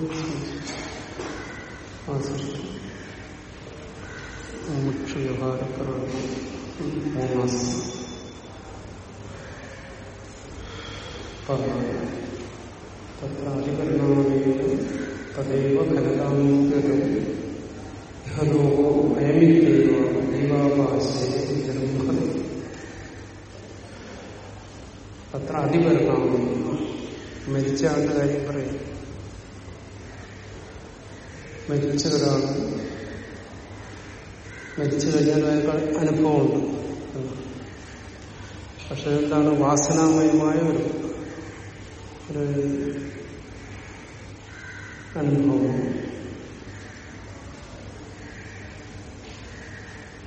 Thank you. എന്താണ് വാസനാമയമായ ഒരു ഒരു അനുഭവം.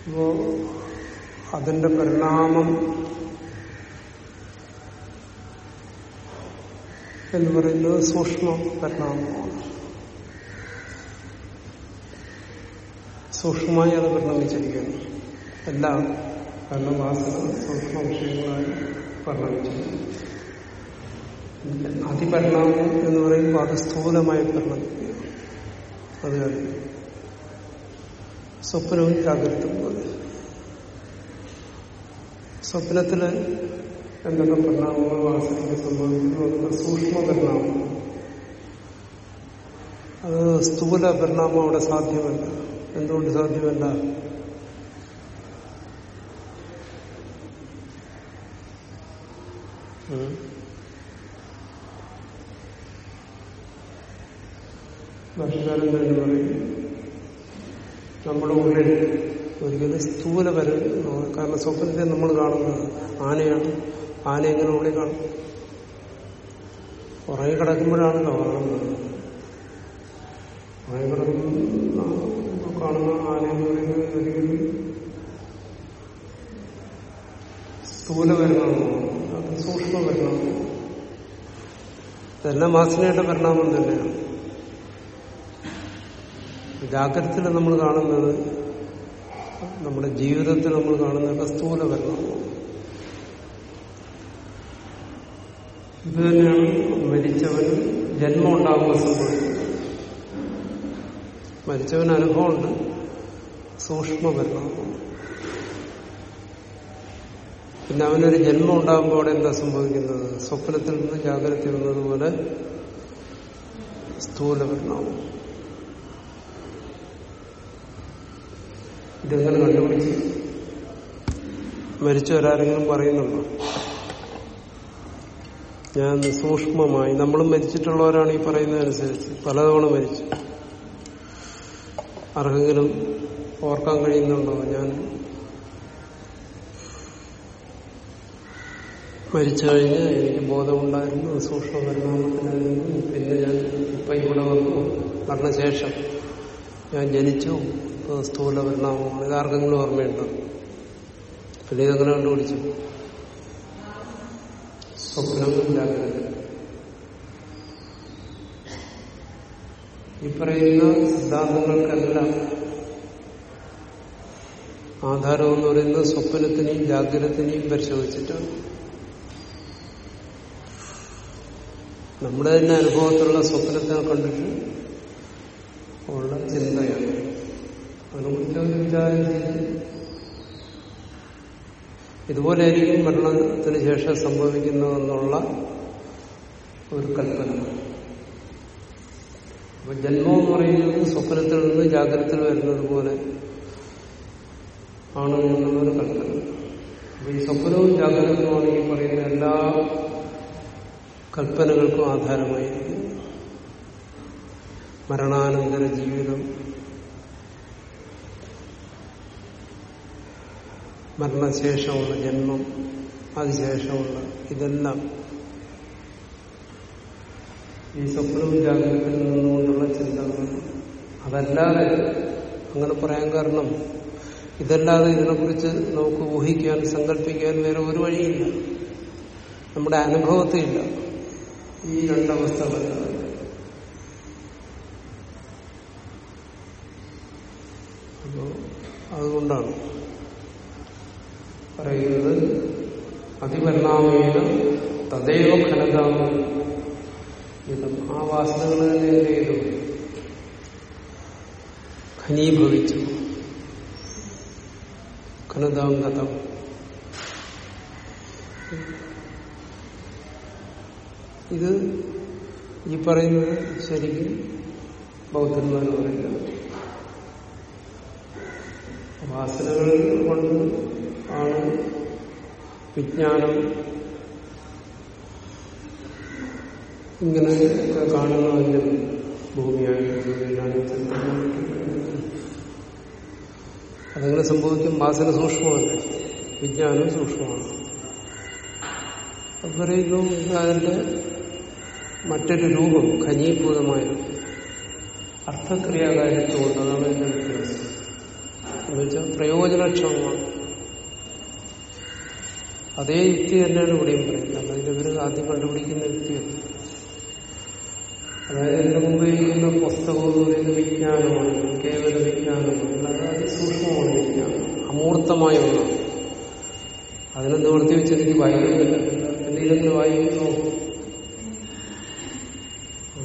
അപ്പോ അതിന്റെ പരിണാമം എന്ന് പറയുന്നത് സൂക്ഷ്മ പരിണാമമാണ്. സൂക്ഷ്മമായി അത് പരിണമിച്ചിരിക്കുന്നു. എല്ലാം കാരണം വാസന സൂക്ഷ്മ വിഷയങ്ങളായി പരിണമിച്ചിരിക്കുന്നു. അതിപരിണാമം എന്ന് പറയുമ്പോൾ അത് സ്ഥൂലമായി പരിണമിക്കുക അത് കാര്യം സ്വപ്നവും ജാഗ്രതും സ്വപ്നത്തിൽ എന്തൊക്കെ പരിണാമങ്ങൾ വാസനയ്ക്ക് സംഭവിക്കുന്നു അതൊക്കെ സൂക്ഷ്മ പരിണാമം അത് സ്ഥൂല പരിണാമം അവിടെ സാധ്യമല്ല. എന്തുകൊണ്ട് സാധ്യമല്ല? ഭക്ഷ്യകാരൻ തന്നെ പറയും നമ്മുടെ ഉള്ളിൽ ഒരിക്കലും സ്ഥൂല വരും കാരണം സ്വപ്നത്തെ നമ്മൾ കാണുന്നത് ആനയാണ്. ആന എങ്ങനെ ഉള്ളിൽ കാണും? ഉറങ്ങി കിടക്കുമ്പോഴാണല്ലോ കാണുന്നത്. ഉറങ്ങി കിടക്കുന്ന കാണുന്ന ആന എന്ന് പറയുന്നത് ഒരിക്കലും സ്ഥൂല അത് സൂക്ഷ്മ പരിണാമം ഇതെല്ലാം വാസനയുടെ പരിണാമം തന്നെയാണ്. ജാഗ്രതത്തിൽ നമ്മൾ കാണുന്നത് നമ്മുടെ ജീവിതത്തിൽ നമ്മൾ കാണുന്നതൊക്കെ സ്ഥൂല പരിണാമം. ഇത് തന്നെയാണ് മരിച്ചവന് ജന്മം ഉണ്ടാകുന്ന സംഭവിക്കുന്നത് മരിച്ചവന് അനുഭവമുണ്ട്. സൂക്ഷ്മ പരിണാമം. പിന്നെ അവനൊരു ജന്മം ഉണ്ടാകുമ്പോൾ അവിടെ എന്താ സംഭവിക്കുന്നത്? സ്വപ്നത്തിൽ നിന്ന് ജാഗ്രത വന്നതുപോലെ സ്ഥൂല പരിണാമം. ഇതെങ്ങനെ കണ്ടുപിടിച്ച്? മരിച്ചവരാരെങ്കിലും പറയുന്നുണ്ടോ? ഞാൻ സൂക്ഷ്മമായി നമ്മളും മരിച്ചിട്ടുള്ളവരാണ് ഈ പറയുന്നതനുസരിച്ച്. പലതവണ മരിച്ചു. ആർക്കെങ്കിലും ഓർക്കാൻ കഴിയുന്നുണ്ടോ? ഞാൻ മരിച്ചു കഴിഞ്ഞ് എനിക്ക് ബോധമുണ്ടായിരുന്നു സൂക്ഷ്മ പരിണാമത്തിനായിരുന്നു പിന്നെ ഞാൻ ഇപ്പൊ ഇവിടെ വന്നു. മരണശേഷം ഞാൻ ജനിച്ചു. സ്ഥൂല പരിണാമമാണ്. ഇതാർക്കെങ്കിലും ഓർമ്മയുണ്ടോ? പിന്നെ ഇതെങ്ങനെ കണ്ടുപിടിച്ചു? സ്വപ്നം ജാഗ്രത ഈ പറയുന്ന സിദ്ധാന്തങ്ങൾക്കെല്ലാം ആധാരം എന്ന് പറയുന്നത് സ്വപ്നത്തിനെയും ജാഗ്രതത്തിനെയും പരിശോധിച്ചിട്ടാണ്. നമ്മുടെ തന്നെ അനുഭവത്തിലുള്ള സ്വപ്നത്തെ കണ്ടിട്ട് ഉള്ള ചിന്തയാണ്. അതിനെക്കുറിച്ച് വിചാരം ചെയ്ത് ഇതുപോലെയായിരിക്കും മരണത്തിന് ശേഷം സംഭവിക്കുന്നതെന്നുള്ള ഒരു കൽപ്പന. അപ്പൊ ജന്മം എന്ന് പറയുന്നത് സ്വപ്നത്തിൽ നിന്ന് ജാഗ്രത വരുന്നത് പോലെ ആണ് എന്നുള്ളൊരു കൽപ്പന. അപ്പൊ ഈ സ്വപ്നവും ജാഗ്രതയുമാണ് ഈ പറയുന്ന എല്ലാ കൽപ്പനകൾക്കും ആധാരമായിരിക്കുന്നു മരണാനന്തര ജീവിതം. മരണശേഷമുള്ള ജന്മം അതിശേഷമുള്ള ഇതെല്ലാം ഈ സ്വപ്നവും ജാഗ്രതയിൽ നിന്നുകൊണ്ടുള്ള ചിന്തകൾ. അതല്ലാതെ അങ്ങനെ പറയാൻ കാരണം ഇതല്ലാതെ ഇതിനെക്കുറിച്ച് നമുക്ക് ഊഹിക്കാൻ സങ്കല്പിക്കാൻ വേറെ ഒരു വഴിയില്ല. നമ്മുടെ അനുഭവത്തിലില്ല ഈ രണ്ടവസ്ഥ അപ്പോ അതുകൊണ്ടാണ് പറയുന്നത് അതിപരിണാമേന തദൈവ ഖനതാമ ആ വാസനകൾ തന്നെ ചെയ്തു? ഖനീഭവിച്ചു. ഖനദാംഗതം ഇത് ഈ പറയുന്നത് ശരിക്കും ബൗദ്ധന്മാർ പറയുന്നത്. വാസനകൾ കൊണ്ട് ആണ് വിജ്ഞാനം ഇങ്ങനെ കാണുന്നതിന്റെ ഭൂമിയായിട്ട് അതങ്ങനെ സംഭവിക്കും. വാസന സൂക്ഷ്മമല്ല. വിജ്ഞാനം സൂക്ഷ്മമാണ്. പറയുന്നു അതിന്റെ മറ്റൊരു രൂപം ഖനീഭൂതമായ അർത്ഥക്രിയാകാര്യത്വമുണ്ട് അതാണ് എന്റെ വ്യത്യാസം. എന്നുവെച്ചാൽ പ്രയോജനക്ഷമമാണ്. അതേ യുക്തി തന്നെയാണ് ഇവിടെയും പറയുന്നത്. അതിന്റെ ഇവർ ആദ്യം കണ്ടുപിടിക്കുന്ന യുക്തിയാണ് അതായത് എന്റെ മുമ്പ് ഇരിക്കുന്ന പുസ്തകം എന്ന് വിജ്ഞാനമാണ് കേവല വിജ്ഞാനമാണ്. അല്ലാതെ അതിസൂക്ഷ്മമാണ് വിജ്ഞാനം. അമൂർത്തമായ ഒന്നാണ്. അതിനെ നിവർത്തി വെച്ച് വായിക്കുന്നില്ല എന്തെങ്കിലും വായിക്കുന്നു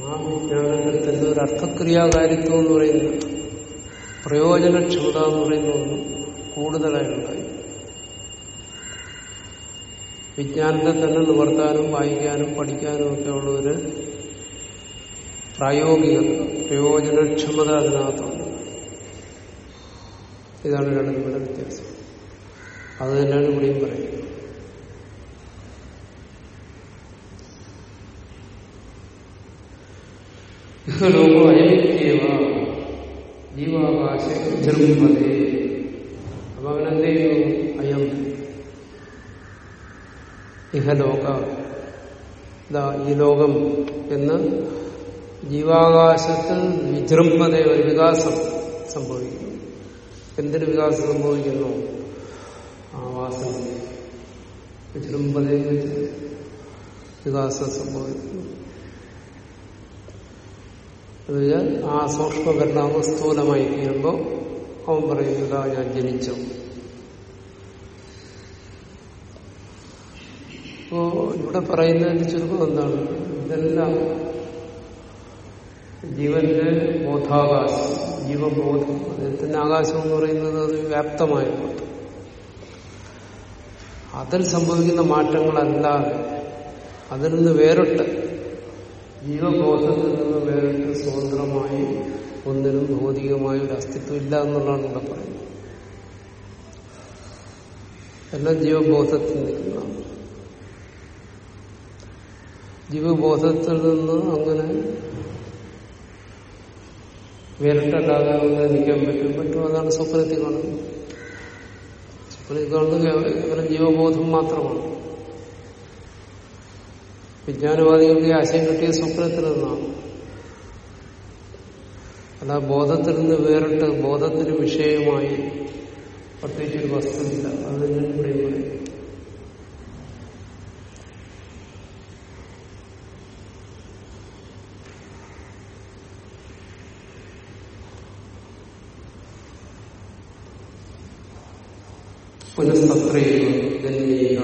ആ വിജ്ഞാനത്തിൽ തന്നെ ഒരു അർത്ഥക്രിയാകാരിത്വം എന്ന് പറയുന്ന പ്രയോജനക്ഷമത എന്ന് പറയുന്ന ഒന്നും കൂടുതലായിട്ടുണ്ടായി. വിജ്ഞാനത്തെ തന്നെ നിവർത്താനും വായിക്കാനും പഠിക്കാനും ഒക്കെ ഉള്ള ഒരു പ്രായോഗികത പ്രയോജനക്ഷമത അതിനകത്തുണ്ട്. ഇതാണ് രണ്ടും വ്യത്യാസം. അത് തന്നെയാണ് ഇവിടെയും പറയുന്നത്. ഇഹലോകോ അയമിത്യേവ ജീവാകാശ ജൃംഭതേ അപ്പൊ അവനെന്ത് ചെയ്യുന്നു അയം ഇഹലോക ഈ ലോകം എന്ന് ജീവാകാശത്തിൽ വിജൃംഭത ഒരു വികാസം സംഭവിക്കുന്നു. എന്തിന് വികാസം സംഭവിക്കുന്നു? ആവാസം വിജൃംഭത വികാസം സംഭവിക്കുന്നു. ആ സൂക്ഷ്മ പരിണാമം സ്ഥൂലമായി തീരുമ്പോൾ അവൻ പറയുന്നത് ഞാൻ ജനിച്ചു. അപ്പോ ഇവിടെ പറയുന്നതിന്റെ ചുരുക്കം എന്താണ്? ഇതെല്ലാം ജീവന്റെ ബോധാകാശം ജീവബോധം. അദ്ദേഹത്തിന്റെ ആകാശം എന്ന് പറയുന്നത് അത് വ്യാപ്തമായ ബോധം അതിൽ സംഭവിക്കുന്ന മാറ്റങ്ങളല്ലാതെ അതിൽ നിന്ന് വേറിട്ട് ജീവബോധത്തിൽ നിന്ന് വേറിട്ട് സ്വതന്ത്രമായി ഒന്നിനും ഭൗതികമായ ഒരു അസ്തിത്വം ഇല്ല എന്നുള്ളതാണ് ഇവിടെ പറയുന്നത്. എല്ലാം ജീവബോധത്തിൽ നിൽക്കുന്നതാണ് ജീവബോധത്തിൽ നിന്ന് അങ്ങനെ വേറിട്ടല്ലാതെ നിൽക്കാൻ പറ്റും. പറ്റും അതാണ് സ്വപ്നത്തിൽ കാണുന്നത്. സ്വപ്നത്തിൽ കാണുന്നത് കേവലം ജീവബോധം മാത്രമാണ്. വിജ്ഞാനവാദികൾക്ക് ഈ ആശയം കിട്ടിയ സ്വപ്നത്തിൽ നിന്നാണ്. അല്ല ബോധത്തിൽ നിന്ന് വേറിട്ട് ബോധത്തിന് വിഷയമായി പ്രത്യേകിച്ച് ഒരു വസ്തുവില്ല. അത് തന്നെ ഇവിടെ പറയും പുനഃസത്രയുക ജന്മീക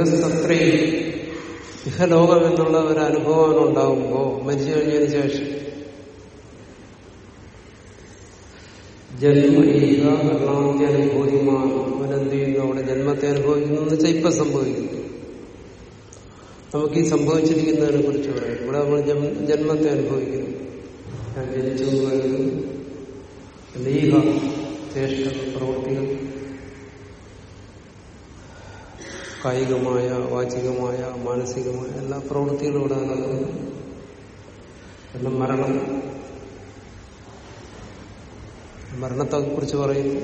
പുനഃസത്രയിൽ ഇഹലോകം എന്നുള്ള ഒരു അനുഭവം ഉണ്ടാകുമ്പോ മരിച്ചു കഴിഞ്ഞതിന് ശേഷം ജന്മരീതാണാന്തി അനുഭൂതിമാണ് അവനെന്ത് ചെയ്യുന്നു? അവിടെ ജന്മത്തെ അനുഭവിക്കുന്നു എന്ന് വെച്ചാൽ ഇപ്പൊ സംഭവിക്കുന്നു. നമുക്ക് ഈ സംഭവിച്ചിരിക്കുന്നതിനെ കുറിച്ച് പറയാം. ഇവിടെ നമ്മൾ ജന്മത്തെ അനുഭവിക്കുന്നു. ഞാൻ ജനിച്ചു എന്ന് ലീഹ ചേഷ്ട പ്രവൃത്തികൾ. കായികമായ വാചികമായ മാനസികമായ എല്ലാ പ്രവൃത്തികളും ഇവിടെ നടക്കുന്നു എല്ലാം മരണം മരണത്തെ കുറിച്ച് പറയുന്നു.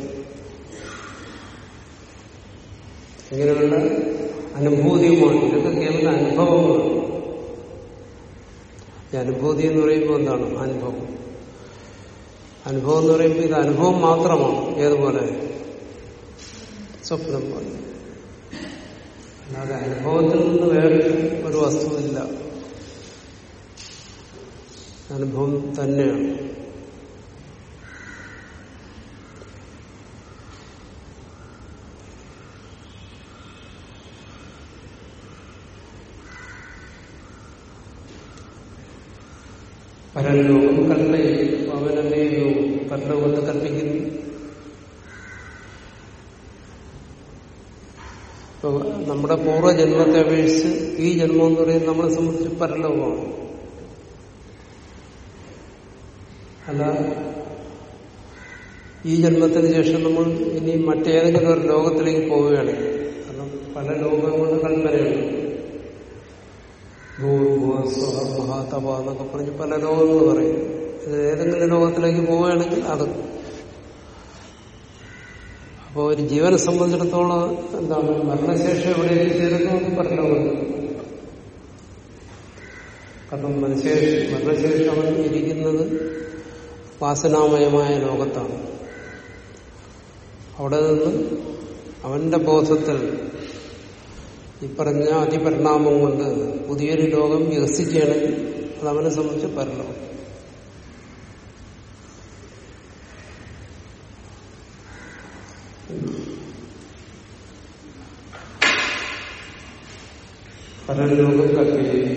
ഇങ്ങനെയുള്ള അനുഭൂതിയുമാണ് ഇതൊക്കെ കേവല അനുഭവമാണ് ഈ അനുഭൂതി എന്ന് പറയുമ്പോൾ എന്താണ്? അനുഭവം. അനുഭവം എന്ന് പറയുമ്പോൾ ഇത് അനുഭവം മാത്രമാണ്. ഏതുപോലെ? സ്വപ്നം പോലെ. അല്ലാതെ അനുഭവത്തിൽ നിന്ന് വേറെ ഒരു വസ്തുവില്ല. അനുഭവം തന്നെയാണ്. പരലോകം കൽപ്പയിലും പവനമേ ലോകം കല്ലോകത്ത് കൽപ്പിക്കുന്നു ഇപ്പൊ നമ്മുടെ പൂർവജന്മത്തെ അപേക്ഷിച്ച് ഈ ജന്മം എന്ന് പറയുന്നത് നമ്മളെ സംബന്ധിച്ച് പരലോകമാണ്. അല്ല ഈ ജന്മത്തിന് ശേഷം നമ്മൾ ഇനി മറ്റേതെങ്കിലും ഒരു ലോകത്തിലേക്ക് പോവുകയാണ് കാരണം പല ലോകങ്ങളുടെ കൽപ്പനയാണ് ഭൂർഭുവസ്വ മഹാതപ എന്നൊക്കെ പറഞ്ഞ് പല ലോകങ്ങൾ പറയും. ഇത് ഏതെങ്കിലും ലോകത്തിലേക്ക് പോവുകയാണെങ്കിൽ അത് അപ്പോൾ ഒരു ജീവനെ സംബന്ധിച്ചിടത്തോളം എന്താണ് മരണശേഷം എവിടെയെങ്കിലും ചേരുന്നു എന്ന് പരലോകത്ത് കാരണം മനുഷ്യ മരണശേഷം അവൻ ഇരിക്കുന്നത് വാസനാമയമായ ലോകത്താണ്. അവിടെ നിന്ന് അവന്റെ ബോധത്തിൽ ഈ പറഞ്ഞ അതിപരിണാമം കൊണ്ട് പുതിയൊരു ലോകം വികസിക്കുകയാണെങ്കിൽ അത് അവനെ സംബന്ധിച്ച് പരലോകം. പരലോകം കൽപ്പിക്കും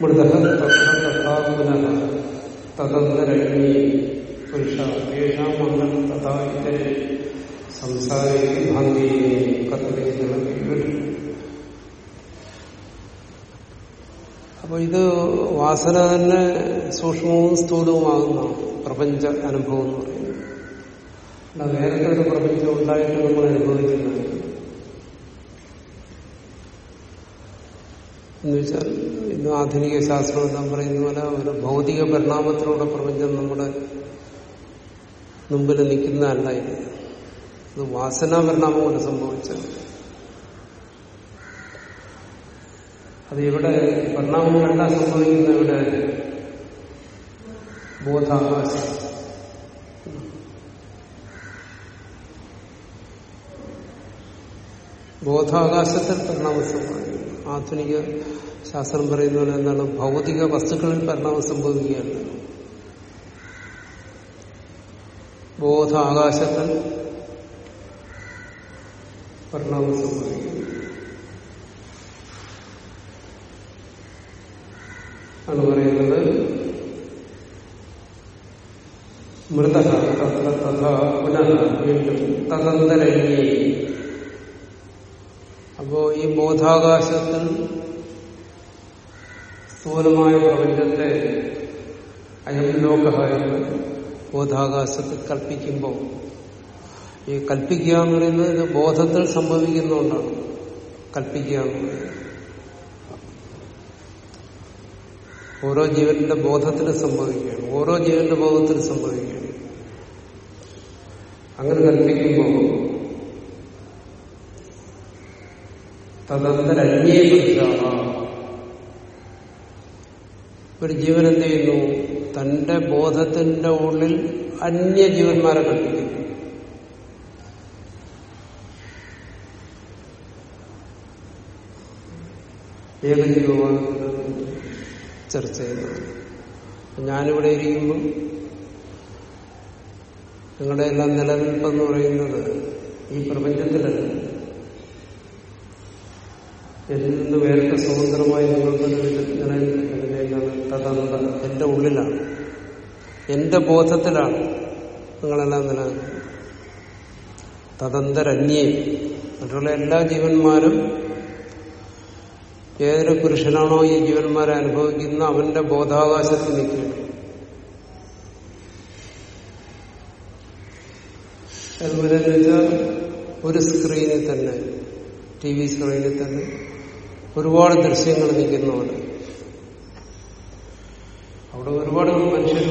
മൃത തഥാ പുനഃ തദന്തരണ്യേ പുരുഷ. യേഷാം മംഗളം തഥാ ഇതരെ സംസാരേ ഭാന്തി കത്തിലേക്ക് അപ്പൊ ഇത് വാസന തന്നെ സൂക്ഷ്മവും സ്ഥൂലവുമാകുന്നതാണ് പ്രപഞ്ച അനുഭവം എന്ന് പറയുന്നത്. നേരത്തെ ഒരു പ്രപഞ്ചം ഉണ്ടായിട്ട് നമ്മൾ അനുഭവിക്കുന്നത് എന്നുവെച്ചാൽ ഇന്ന് ആധുനിക ശാസ്ത്രം എല്ലാം പറയുന്ന പോലെ ഒരു ഭൗതിക പരിണാമത്തിലൂടെ പ്രപഞ്ചം നമ്മുടെ മുമ്പിൽ നിൽക്കുന്നതല്ല ഇത്. ഇത് വാസനാ പരിണാമം കൊണ്ട് സംഭവിച്ചത്. അത് ഇവിടെ പരിണാമങ്ങളെല്ലാം സംഭവിക്കുന്ന ഇവിടെ ബോധാകാശം. ബോധാകാശത്തിൽ പരിണാമം സംഭവിക്കുന്നു. ആധുനിക ശാസ്ത്രം പറയുന്ന പോലെ എന്താണ്? ഭൗതിക വസ്തുക്കളിൽ പരിണാമം സംഭവിക്കുകയാണ്. ബോധ ആകാശത്തിൽ പരിണാമം സംഭവിക്കുന്നു. പറയുന്നത് മൃത തഥാ പുനഃ വീണ്ടും ഈ ബോധാകാശത്തിൽ സ്ഥൂലമായ പ്രപഞ്ചത്തെ അയം ലോക ബോധാകാശത്തിൽ കൽപ്പിക്കുമ്പോൾ ഈ കൽപ്പിക്കുക എന്ന് പറയുന്നത് ഇത് ബോധത്തിൽ സംഭവിക്കുന്നതുകൊണ്ടാണ്. കൽപ്പിക്കുക എന്ന് പറയുന്നത്. ഓരോ ജീവന്റെ ബോധത്തിൽ സംഭവിക്കുകയാണ്. ഓരോ ജീവന്റെ ബോധത്തിൽ സംഭവിക്കുകയാണ്. അങ്ങനെ കൽപ്പിക്കുമ്പോൾ തദന്തരന്യേ ഒരു ജീവൻ എന്ത് ചെയ്യുന്നു? തന്റെ ബോധത്തിന്റെ ഉള്ളിൽ അന്യ അന്യജീവന്മാരെ കൽപ്പിക്കുന്നു. ഏകജീവമാണ് ചർച്ച ചെയ്യുന്നത് ഞാനിവിടെ ഇരിക്കുമ്പോൾ നിങ്ങളുടെ എല്ലാം നിലനിൽപ്പെന്ന് പറയുന്നത് ഈ പ്രപഞ്ചത്തിലല്ല. എന്നിൽ നിന്ന് വേറിട്ട് സ്വതന്ത്രമായി നിങ്ങൾക്ക് നിലനിൽക്കുന്നതിനാണ് തദന്ത എന്റെ ഉള്ളിലാണ്. എന്റെ ബോധത്തിലാണ് നിങ്ങളെല്ലാം നിലനിൽക്കുന്നത് തദന്തരന്യേ. മറ്റുള്ള എല്ലാ ജീവന്മാരും ഏതൊരു പുരുഷനാണോ ഈ ജീവന്മാരെ അനുഭവിക്കുന്ന അവന്റെ ബോധാവകാശത്തിൽ നിൽക്കുകയാണ്. അതുപോലെ ഒരു സ്ക്രീനിൽ തന്നെ ടി വി സ്ക്രീനിൽ തന്നെ ഒരുപാട് ദൃശ്യങ്ങൾ നിൽക്കുന്നുണ്ട് അവിടെ ഒരുപാട് മനുഷ്യരും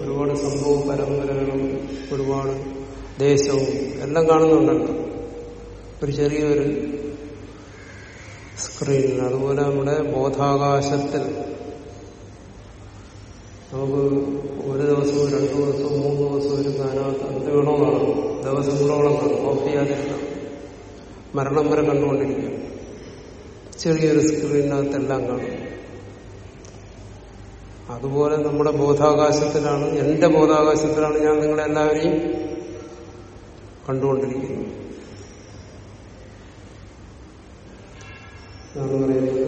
ഒരുപാട് സംഭവ പരമ്പരകളും ഒരുപാട് ദേശവും എല്ലാം കാണുന്നുണ്ടല്ലോ ഒരു ചെറിയൊരു സ്ക്രീനിൽ അതുപോലെ നമ്മുടെ ബോധാകാശത്തിൽ നമുക്ക് ഒരു ദിവസവും രണ്ടു ദിവസവും മൂന്ന് ദിവസവും ഒരു അതിനകത്ത് എന്ത് വേണോ കാണും ദിവസങ്ങളോളം കാണും ഓഫ് ചെയ്യാതിരിക്കണം മരണം വരെ കണ്ടുകൊണ്ടിരിക്കും ചെറിയൊരു സ്ക്രീനിനകത്തെല്ലാം കാണും. അതുപോലെ നമ്മുടെ ബോധാകാശത്തിലാണ് എന്റെ ബോധാകാശത്തിലാണ് ഞാൻ നിങ്ങളെല്ലാവരെയും കണ്ടുകൊണ്ടിരിക്കുന്നത്. എന്നാണ് പറയുന്നത്.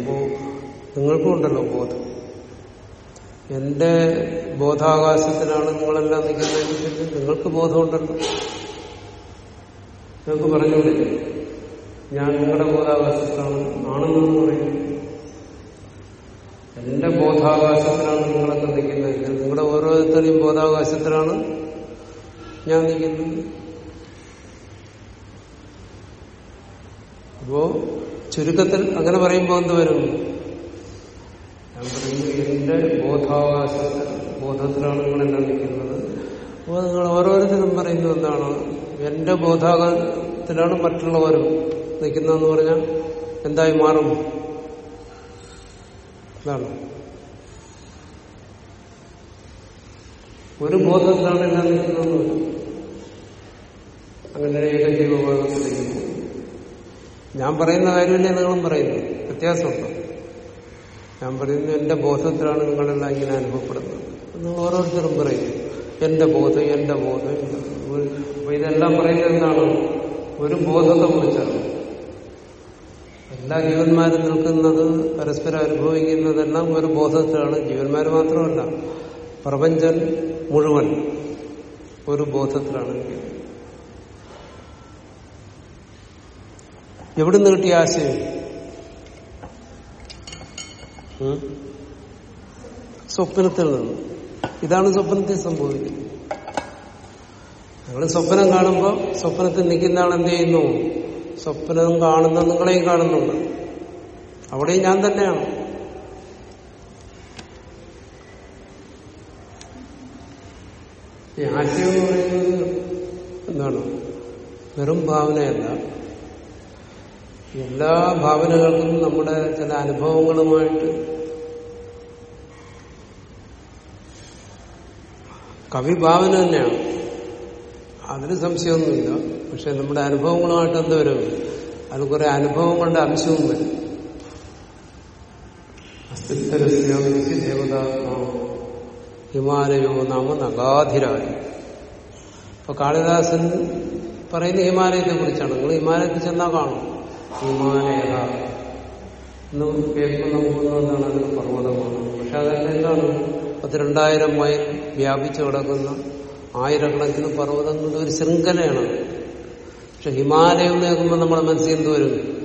അപ്പോ നിങ്ങൾക്കും ഉണ്ടല്ലോ ബോധം. എന്റെ ബോധാകാശത്തിലാണ് നിങ്ങളെല്ലാം നിൽക്കുന്നതെങ്കിൽ നിങ്ങൾക്ക് ബോധമുണ്ടല്ലോ. നിങ്ങൾക്ക് പറഞ്ഞൂടെ ഞാൻ നിങ്ങളുടെ ബോധാകാശത്തിലാണ് ആണെന്ന് പറയുന്നു. എന്റെ ബോധാകാശത്തിലാണ് നിങ്ങളൊക്കെ നിൽക്കുന്നതെങ്കിൽ നിങ്ങളുടെ ഓരോരുത്തരെയും ബോധാകാശത്തിലാണ് ഞാൻ നിൽക്കുന്നത്. അപ്പോ ചുരുക്കത്തിൽ അങ്ങനെ പറയുമ്പോൾ എന്ത് വരും? എന്റെ ബോധാവകാശ ബോധത്തിലാണ് നിങ്ങളെല്ലാം നിൽക്കുന്നത് അപ്പോൾ നിങ്ങൾ ഓരോരുത്തരും പറയുന്നത് എന്താണ്? എന്റെ ബോധാകാശത്തിലാണ് മറ്റുള്ളവരും നിൽക്കുന്നതെന്ന് പറഞ്ഞാൽ എന്തായി മാറും? എന്താണ് ഒരു ബോധത്തിലാണ് എല്ലാം നിൽക്കുന്നതെന്ന് വരും അങ്ങനെ ഏകജീവബോധത്തിലേക്ക് ഞാൻ പറയുന്ന കാര്യമല്ലേ നിങ്ങളും പറയുന്നു വ്യത്യാസമുണ്ടോ? ഞാൻ പറയുന്നു എന്റെ ബോധത്തിലാണ് നിങ്ങളെല്ലാം ഇങ്ങനെ അനുഭവപ്പെടുന്നത്. നിങ്ങൾ ഓരോരുത്തരും പറയും എന്റെ ബോധം എന്റെ ബോധം അപ്പൊ ഇതെല്ലാം പറയുന്നത് എന്താണ്? ഒരു ബോധത്തെ കുറിച്ചാണ് എല്ലാ ജീവന്മാരും നിൽക്കുന്നത് പരസ്പരം അനുഭവിക്കുന്നതെല്ലാം ഒരു ബോധത്തിലാണ്. ജീവന്മാർ മാത്രമല്ല പ്രപഞ്ചൻ മുഴുവൻ ഒരു ബോധത്തിലാണ് എവിടുന്ന് കിട്ടിയ ആശയം? സ്വപ്നത്തിൽ നിന്ന്. ഇതാണ് സ്വപ്നത്തിൽ സംഭവിക്കുന്നത്. നിങ്ങൾ സ്വപ്നം കാണുമ്പോൾ സ്വപ്നത്തിൽ നിൽക്കുന്ന ആൾ എന്ത് ചെയ്യുന്നു? സ്വപ്നം കാണുന്ന നിങ്ങളെയും കാണുന്നുണ്ട്. അവിടെയും ഞാൻ തന്നെയാണ്. ആശയം എന്ന് പറയുന്നത് എന്താണ്? വെറും ഭാവനയല്ല. എല്ലാ ഭാവനകൾക്കും നമ്മുടെ ചില അനുഭവങ്ങളുമായിട്ട് കവി ഭാവന തന്നെയാണ്. അതിന് സംശയമൊന്നുമില്ല. പക്ഷെ നമ്മുടെ അനുഭവങ്ങളുമായിട്ട് എന്ത് വരും? അത് കുറെ അനുഭവങ്ങളുടെ അംശവും വരും. അസ്തിത്വരസ്യാമിച്ച് ദേവതാത്മാവ് ഹിമാലയോ നാമ നഗാധിരായി അപ്പൊ കാളിദാസൻ പറയുന്ന ഹിമാലയത്തെ കുറിച്ചാണ് നിങ്ങൾ ഹിമാലയത്തിൽ ചെന്നാൽ കാണും. ഹിമാലയ എന്ന് കേൾക്കുന്ന എന്താണ് അതിന് പർവതമാണ് പക്ഷെ അതെല്ലാം എന്താണ് പത്തിരണ്ടായിരം മൈൽ വ്യാപിച്ചു കിടക്കുന്ന ആയിരക്കണക്കിന് പർവതങ്ങളുടെ ഒരു ശൃംഖലയാണ് പക്ഷെ ഹിമാലയം നേക്കുമ്പോൾ നമ്മുടെ മനസ്സിൽ എന്ത് വരും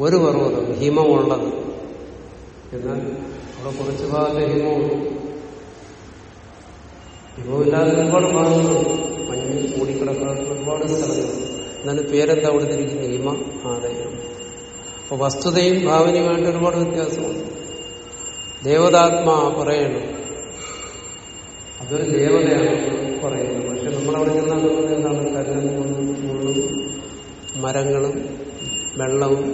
ഒരു പർവതം ഹിമമുള്ളത്. എന്നാൽ അവിടെ കുറച്ച് ഭാഗത്തെ ഹിമമുണ്ട്. ഹിമമില്ലാതെ ഒരുപാട് ഭാഗങ്ങളുണ്ട് മഞ്ഞ് മൂടിക്കിടക്കുന്ന ഒരുപാട് സ്ഥലങ്ങൾ. എന്നാലും പേരെന്താ അവിടെ തിരിക്കുന്നത് ഹിമ ആലയം. അപ്പൊ വസ്തുതയും ഭാവനയുമായിട്ട് ഒരുപാട് വ്യത്യാസമുണ്ട്. ദേവതാത്മാ പറയണം അതൊരു ദേവതയാണ് പറയുന്നത് പക്ഷെ നമ്മളവിടെ ചെന്നാൽ എന്താണ് കല്ലും മുള്ളും മരങ്ങളും വെള്ളവും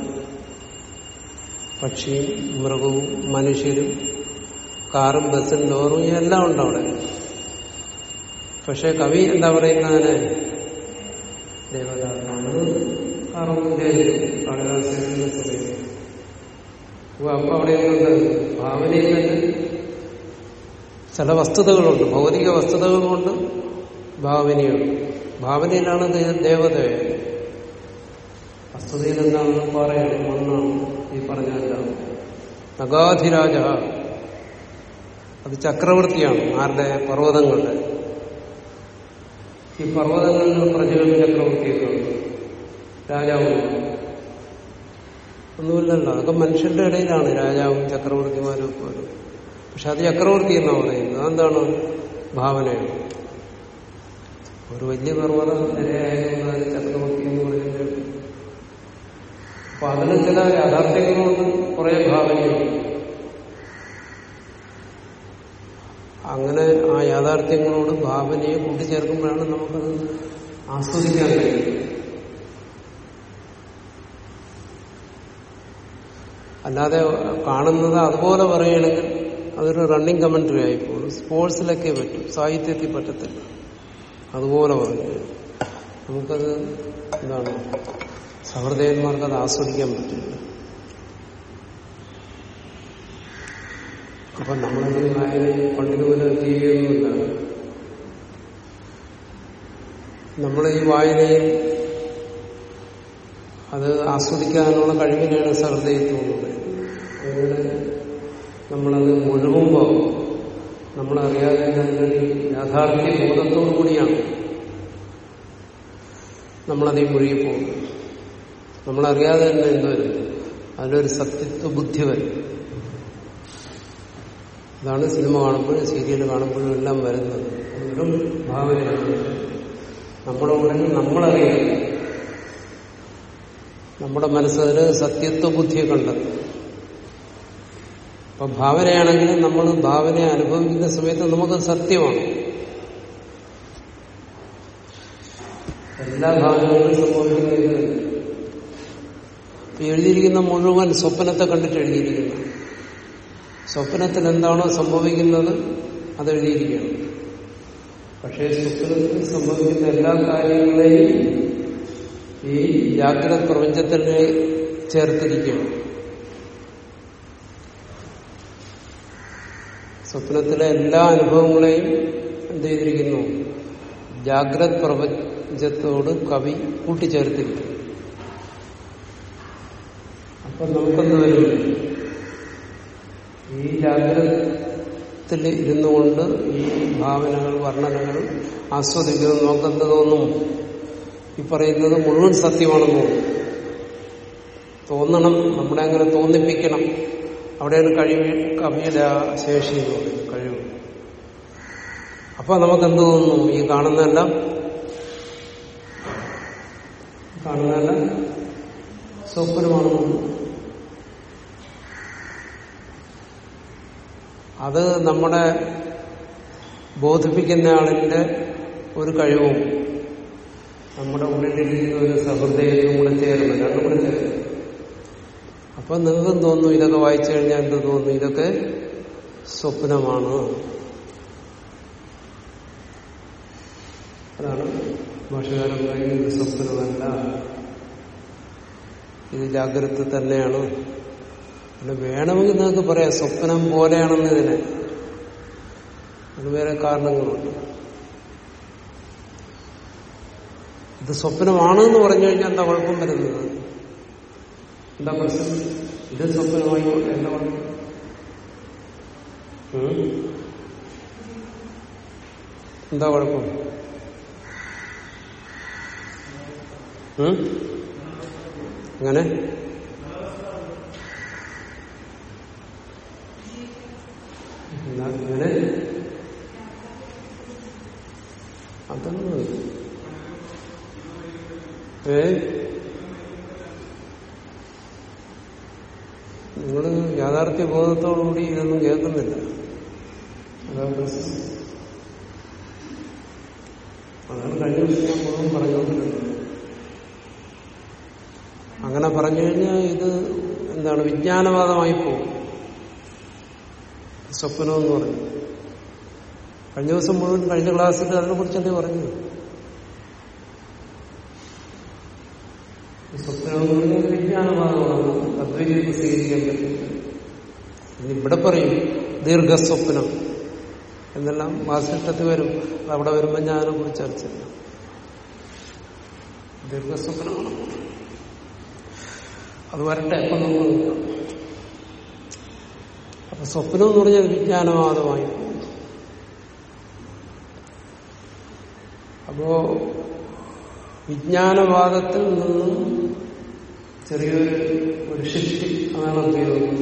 പക്ഷിയും മൃഗവും മനുഷ്യരും കാറും ബസ്സും ലോറും എല്ലാം ഉണ്ട് അവിടെ പക്ഷെ കവി എന്താ പറയുന്നതിന് ദേവതാത്മാവ് കാറും പറയുന്നു അപ്പൊ അവിടെ എന്തുണ്ട് ഭാവനയിൽ തന്നെ ചില വസ്തുതകളുണ്ട്. ഭൗതിക വസ്തുതകളുമുണ്ട്. ഭാവനയുണ്ട്. ഭാവനയിലാണ് ദേവതയെ. വസ്തുതയിൽ എന്താണ് പാറയാണ് മണ്ണാണ് ഈ പറഞ്ഞതെല്ലാം. നഗാധിരാജ. അത് ചക്രവർത്തിയാണ്. ആരുടെ? പർവതങ്ങളുടെ. ഈ പർവതങ്ങളിൽ പ്രജകളും ചക്രവർത്തിയൊക്കെ ഉണ്ട് രാജാവും ഒന്നുമില്ലല്ലോ. അതൊക്കെ മനുഷ്യന്റെ ഇടയിലാണ്. രാജാവും ചക്രവർത്തിമാരും ഒക്കെ വരും പക്ഷെ അത് ചക്രവർത്തി എന്നാ പറയുന്നത്? അതെന്താണ് ഭാവനയാണ് ഒരു വലിയ പർവതം അതിന് ചക്രവർത്തി എന്ന് പറയുന്നത്. അപ്പൊ അതിന് ചില യാഥാർത്ഥ്യങ്ങളുണ്ട് കുറെ ഭാവനയുണ്ട് അങ്ങനെ ആ യാഥാർത്ഥ്യങ്ങളോട് ഭാവനയെ കൂട്ടിച്ചേർക്കുമ്പോഴാണ് നമുക്കത് ആസ്വദിക്കാൻ കഴിയുന്നത്. അല്ലാതെ കാണുന്നത് അതുപോലെ പറയുകയാണെങ്കിൽ അതൊരു റണ്ണിങ് കമന്ററി ആയിപ്പോകും. സ്പോർട്സിലൊക്കെ പറ്റും. സാഹിത്യത്തിൽ പറ്റത്തില്ല. അതുപോലെ പറഞ്ഞു. നമുക്കത് എന്താണ്? സഹൃദയന്മാർക്ക് അത് ആസ്വദിക്കാൻ പറ്റില്ല. അപ്പൊ നമ്മളൊരു വായന പണ്ടിതുപോലെ ചെയ്യുകയൊന്നുമില്ല. നമ്മൾ ഈ വായനയിൽ അത് ആസ്വദിക്കാനുള്ള കഴിവിനെയാണ് പറയുന്നത് അങ്ങനെ നമ്മളത് മുഴുകുമ്പോൾ നമ്മളറിയാതെ അതിനൊരു യാഥാർത്ഥ്യ ബോധത്തോടു കൂടിയാണ് നമ്മളതീ മുഴുകി പോകുന്നത്. നമ്മളറിയാതെ തന്നെ എന്ത് വരും? അതിലൊരു സത്യത്വ ബുദ്ധി വരും. അതാണ് സിനിമ കാണുമ്പോഴും സീരിയൽ കാണുമ്പോഴും എല്ലാം വരുന്നത്. ഭാവനയാണ്. നമ്മുടെ ഉള്ളിൽ നമ്മളറിയില്ല നമ്മുടെ മനസ്സിൽ സത്യത്വ ബുദ്ധിയെ കണ്ടെത്തും അപ്പൊ ഭാവനയാണെങ്കിൽ നമ്മൾ ഭാവനയെ അനുഭവിക്കുന്ന സമയത്ത് നമുക്ക് സത്യമാണ്. എല്ലാ ഭാവനകളും സംഭവിക്കുന്നത് എഴുതിയിരിക്കുന്ന മുഴുവൻ സ്വപ്നത്തെ കണ്ടിട്ട് എഴുതിയിരിക്കുന്നു. സ്വപ്നത്തിൽ എന്താണോ സംഭവിക്കുന്നത് അത് എഴുതിയിരിക്കുകയാണ്. പക്ഷേ സ്വപ്നത്തിൽ സംഭവിക്കുന്ന എല്ലാ കാര്യങ്ങളെയും ഈ ജാഗ്രത പ്രപഞ്ചത്തിനെ ചേർത്തിരിക്കുകയാണ് സ്വപ്നത്തിലെ എല്ലാ അനുഭവങ്ങളെയും എന്ത് ചെയ്തിരിക്കുന്നു? ജാഗ്രത് പ്രപഞ്ചത്തോട് കവി കൂട്ടിച്ചേർത്തിരിക്കും. അപ്പൊ നമുക്കെന്ത് വരും? ഈ ജാഗ്രതത്തിൽ ഇരുന്നു കൊണ്ട് ഈ ഭാവനകൾ വർണനകൾ ആസ്വദിക്കുന്നത് നോക്കുന്നത് തോന്നും? ഈ പറയുന്നത് മുഴുവൻ സത്യമാണെന്ന് തോന്നും തോന്നണം നമ്മളെ അങ്ങനെ തോന്നിപ്പിക്കണം. അവിടെയാണ് കഴിവ് കവിയുടെ ആ ശേഷി എന്ന് പറയുന്നത് കഴിവ്. അപ്പൊ നമുക്ക് എന്ത് തോന്നുന്നു? ഈ കാണുന്നതെല്ലാം? കാണുന്നതെല്ലാം? സ്വപ്നമാണെന്ന് അത് നമ്മുടെ ബോധിപ്പിക്കുന്ന ആളിന്റെ ഒരു കഴിവും. നമ്മുടെ ഉള്ളിലിരിക്കുന്ന ഒരു സഹൃദയവും കൂടെ ചേർന്ന് രണ്ടും കൂടെ ചേർന്ന് അപ്പൊ നിങ്ങൾക്കും തോന്നുന്നു? ഇതൊക്കെ വായിച്ചു കഴിഞ്ഞാൽ എന്ത് തോന്നുന്നു? ഇതൊക്കെ സ്വപ്നമാണ്. അതാണ് ഭാഷകാരൻ പറയുന്നത് സ്വപ്നമല്ല. ഇത് ജാഗ്രത തന്നെയാണ്. വേണമെങ്കിൽ നിങ്ങൾക്ക് പറയാം സ്വപ്നം പോലെയാണെന്ന് ഇതിനെ. അത് വേറെ കാരണങ്ങളുണ്ട്. ഇത് സ്വപ്നമാണ് എന്ന് പറഞ്ഞു കഴിഞ്ഞാൽ എന്താ കുഴപ്പം വരുന്നത്? എന്താ പ്രശ്നം? ഇത് സ്വപ്നമായി എന്താ കുഴപ്പം? എന്താ കുഴപ്പം? അങ്ങനെ ഇങ്ങനെ അതൊന്നും ഏ? നിങ്ങൾ യാഥാർത്ഥ്യ ബോധത്തോടുകൂടി ഇതൊന്നും കേൾക്കുന്നില്ല. അതാണ് കഴിഞ്ഞ ഞാൻ മുഴുവൻ പറഞ്ഞുകൊണ്ടിരുന്നത്. അങ്ങനെ പറഞ്ഞു കഴിഞ്ഞാൽ ഇത് എന്താണ് വിജ്ഞാനവാദമായി പോകും. സ്വപ്നം എന്ന് പറഞ്ഞു. കഴിഞ്ഞ ദിവസം മുഴുവൻ കഴിഞ്ഞ ക്ലാസ്സിൽ അതിനെ കുറിച്ചല്ലേ പറഞ്ഞു? സ്വപ്നം വിജ്ഞാന ഭാഗമാണ് അദ്വൈതത്തെ സ്വീകരിക്കാൻ പറ്റില്ല. ഇനി ഇവിടെ പറയും ദീർഘസ്വപ്നം. എന്നെല്ലാം വാസിഷ്ടത്തിൽ വരും. അവിടെ വരുമ്പോൾ അതിനെ കുറിച്ച് ചർച്ച ചെയ്യാം ദീർഘസ്വപ്നമാണ് അത് വരട്ടെ അപ്പം നമ്മൾ അപ്പൊ സ്വപ്നം എന്ന് പറഞ്ഞാൽ വിജ്ഞാനവാദമായി. അപ്പോ വിജ്ഞാനവാദത്തിൽ നിന്നും ചെറിയൊരു ഒരു ഷിഫ്റ്റ് അതാണ് ഉപയോഗം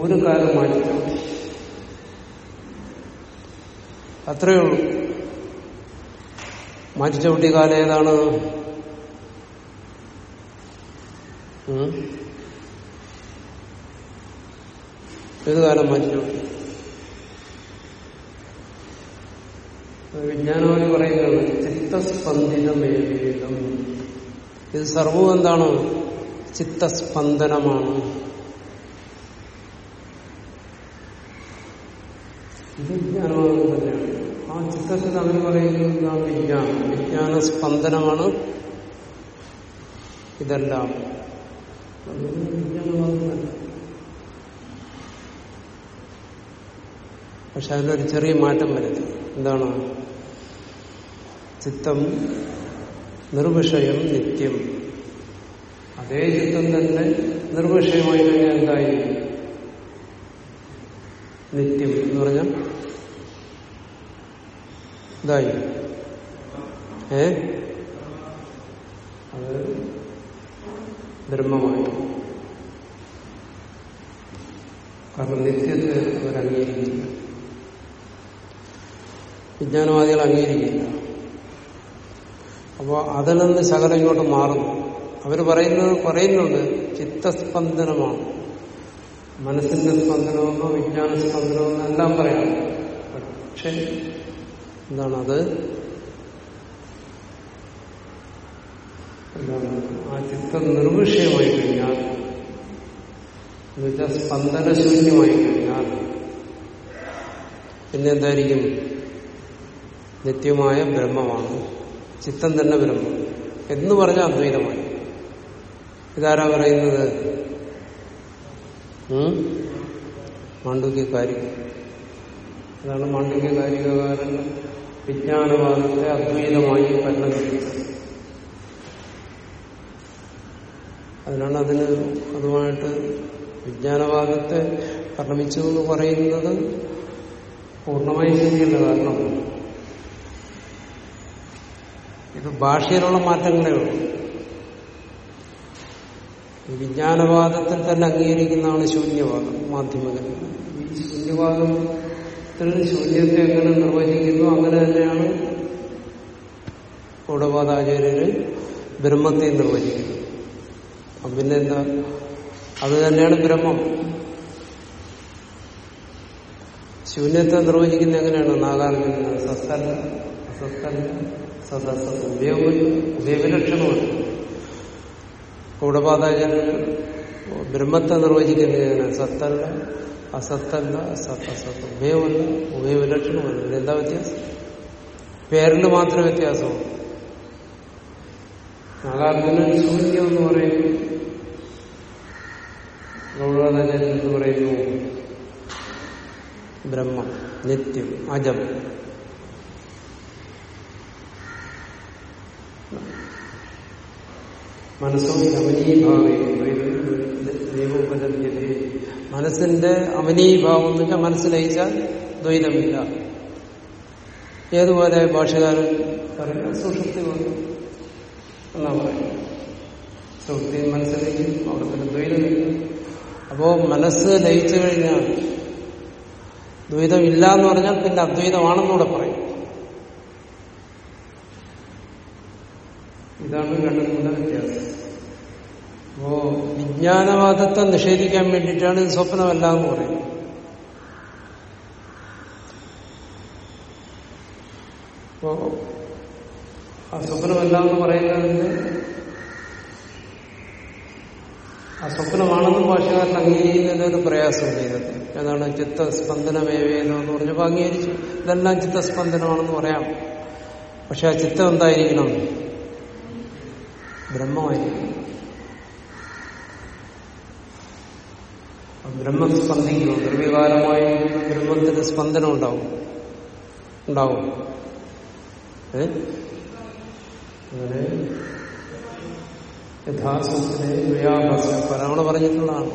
ഒരു കാലം മാറ്റി. അത്രയേ ഉള്ളൂ. മാറ്റിച്ചവിട്ടിയ കാലം ഏതാണ്? ഏത് കാലം മാറ്റിച്ചവിട്ടി വിജ്ഞാനവാദി ചിത്തസ്പന്ദിതമേ ചിത്തസ്പന്ദിതമേവേദം ഇത് സർവവും എന്താണ്? ചിത്തസ്പന്ദനമാണ്. ഇത് വിജ്ഞാനവാദം തന്നെയാണ്. ആ ചിത്തത്തിൽ അവർ പറയുന്നത് എന്താണ് വിജ്ഞാനം. വിജ്ഞാന സ്പന്ദനമാണ് ഇതെല്ലാം. പക്ഷെ അതിലൊരു ചെറിയ മാറ്റം വരുത്തി. എന്താണ്? ചിത്തം നിർവിഷയം നിത്യം. അതേ ചിത്തം തന്നെ നിർവിഷയമായി തന്നെ എന്തായി? നിത്യം എന്ന് പറഞ്ഞാൽ ഇതായി. ഏ? അത് ബ്രഹ്മമായി. കാരണം നിത്യത്തെ അവർ വിജ്ഞാനവാദികൾ അംഗീകരിക്കില്ല അപ്പോൾ അതിൽ നിന്ന് ശകലം ഇങ്ങോട്ട് മാറുന്നു. അവർ പറയുന്നത് പറയുന്നുണ്ട് ചിത്തസ്പന്ദനമാണ്. മനസ്സിന്റെ സ്പന്ദനമെന്നോ വിജ്ഞാന സ്പന്ദനമെന്നോ എല്ലാം പറയാം. പക്ഷെ എന്താണത്? ആ ചിത്തം നിർവിഷയമായി കഴിഞ്ഞാൽ എന്നുവെച്ചാൽ സ്പന്ദനശൂന്യമായി കഴിഞ്ഞാൽ പിന്നെന്തായിരിക്കും നിത്യമായ ബ്രഹ്മമാണ്. ചിത്തം തന്നെ ബ്രഹ്മം എന്ന് പറഞ്ഞാൽ അദ്വൈതമായി. ഇതാരാ പറയുന്നത്? മാണ്ഡുക്യകാരിക. അതാണ് മാണ്ഡുക്യകാരികകാരൻ വിജ്ഞാനവാദത്തെ അദ്വൈതമായി പരിണമിക്കുന്നത്. അതിനാണ് അതിന് അതുമായിട്ട് വിജ്ഞാനവാദത്തെ പരിണമിച്ചു എന്ന് പറയുന്നത് പൂർണമായി ശരിയല്ല കാരണം. ഇത് ഭാഷയിലുള്ള മാറ്റങ്ങളേ ഉള്ളൂ. വിജ്ഞാനവാദത്തിൽ തന്നെ അംഗീകരിക്കുന്നതാണ് ശൂന്യവാദം മാധ്യമകൻ ഈ ശൂന്യവാദത്തിൽ ശൂന്യത്തെ എങ്ങനെ നിർവചിക്കുന്നു അങ്ങനെ തന്നെയാണ് ഗൗഡപാദാചാര്യര് ബ്രഹ്മത്തെ നിർവചിക്കുന്നത്. അപ്പം പിന്നെ എന്താ അത് തന്നെയാണ് ബ്രഹ്മം. ശൂന്യത്തെ നിർവചിക്കുന്ന എങ്ങനെയാണ്? നാഗാർജുന സസ്തല്ല അസസ്തല്ല സദസ്സ ഉപയോഗ ഉപയോഗലക്ഷണമാണ് ഗൗഡപാദാചാര്യർ ബ്രഹ്മത്തെ നിർവചിക്കുന്നത് സത്തല്ല അസത്തല്ല സത്തസത്ത് ഉപയോഗമല്ല ഉപയോഗലക്ഷണമല്ല. ഇതിലെന്താ വ്യത്യാസം? പേരിൽ മാത്രം വ്യത്യാസമാണ് നാഗാർജുനൻ ശൂന്യം എന്ന് പറയുന്നു. ഗൗഡപാദാചാര്യൻ എന്ന് പറയുന്നു. ബ്രഹ്മം നിത്യം അജം. മനസ്സോ അവനീഭാവേ മനസ്സിന്റെ അവനീഭാവം എന്ന് വെച്ചാൽ മനസ്സിലയിച്ചാൽ ദ്വൈതമില്ല. ഏതുപോലെ ഭാഷകാരൻ പറയുന്ന സുഷുപ്തി വന്നു എന്നാ പറയുന്നത് സുഷുപ്തി മനസ്സിലേക്കും അവിടെ പിന്നെ ദ്വൈതമില്ല. അപ്പോ മനസ്സ് ലയിച്ചു കഴിഞ്ഞാൽ ദ്വൈതമില്ല എന്ന് പറഞ്ഞാൽ പിന്നെ അദ്വൈതമാണെന്നൂടെ പറയും. ഇതാണ് രണ്ടും കൂടെ വ്യത്യാസം. അപ്പോ വിജ്ഞാനവാദത്തെ നിഷേധിക്കാൻ വേണ്ടിയിട്ടാണ് ഇത് സ്വപ്നമല്ല എന്ന് പറയുന്നത് അപ്പോ ആ സ്വപ്നമല്ല എന്ന് പറയുന്നതിന് ആ സ്വപ്നമാണെന്ന് ഭാഷകാരൻ അംഗീകരിക്കുന്നതിന് ഒരു പ്രയാസം ചെയ്തത്. ഏതാണ്? ചിത്തസ്പന്ദനമേവേന്ന് എന്ന് പറഞ്ഞപ്പോൾ അംഗീകരിച്ചു. ഇതെല്ലാം ചിത്തസ്പന്ദനമാണെന്ന് പറയാം. പക്ഷെ ആ ചിത്തം എന്തായിരിക്കണം? ബ്രഹ്മമായിരിക്കും ബ്രഹ്മം സ്പന്ദിക്കുന്നു നിർവികാരമായി ബ്രഹ്മത്തിന്റെ സ്പന്ദനം ഉണ്ടാവും. ഉണ്ടാവും. അങ്ങനെ യഥാസൂത്രെ വ്യാഭാസ പലവണ പറഞ്ഞിട്ടുള്ളതാണ്.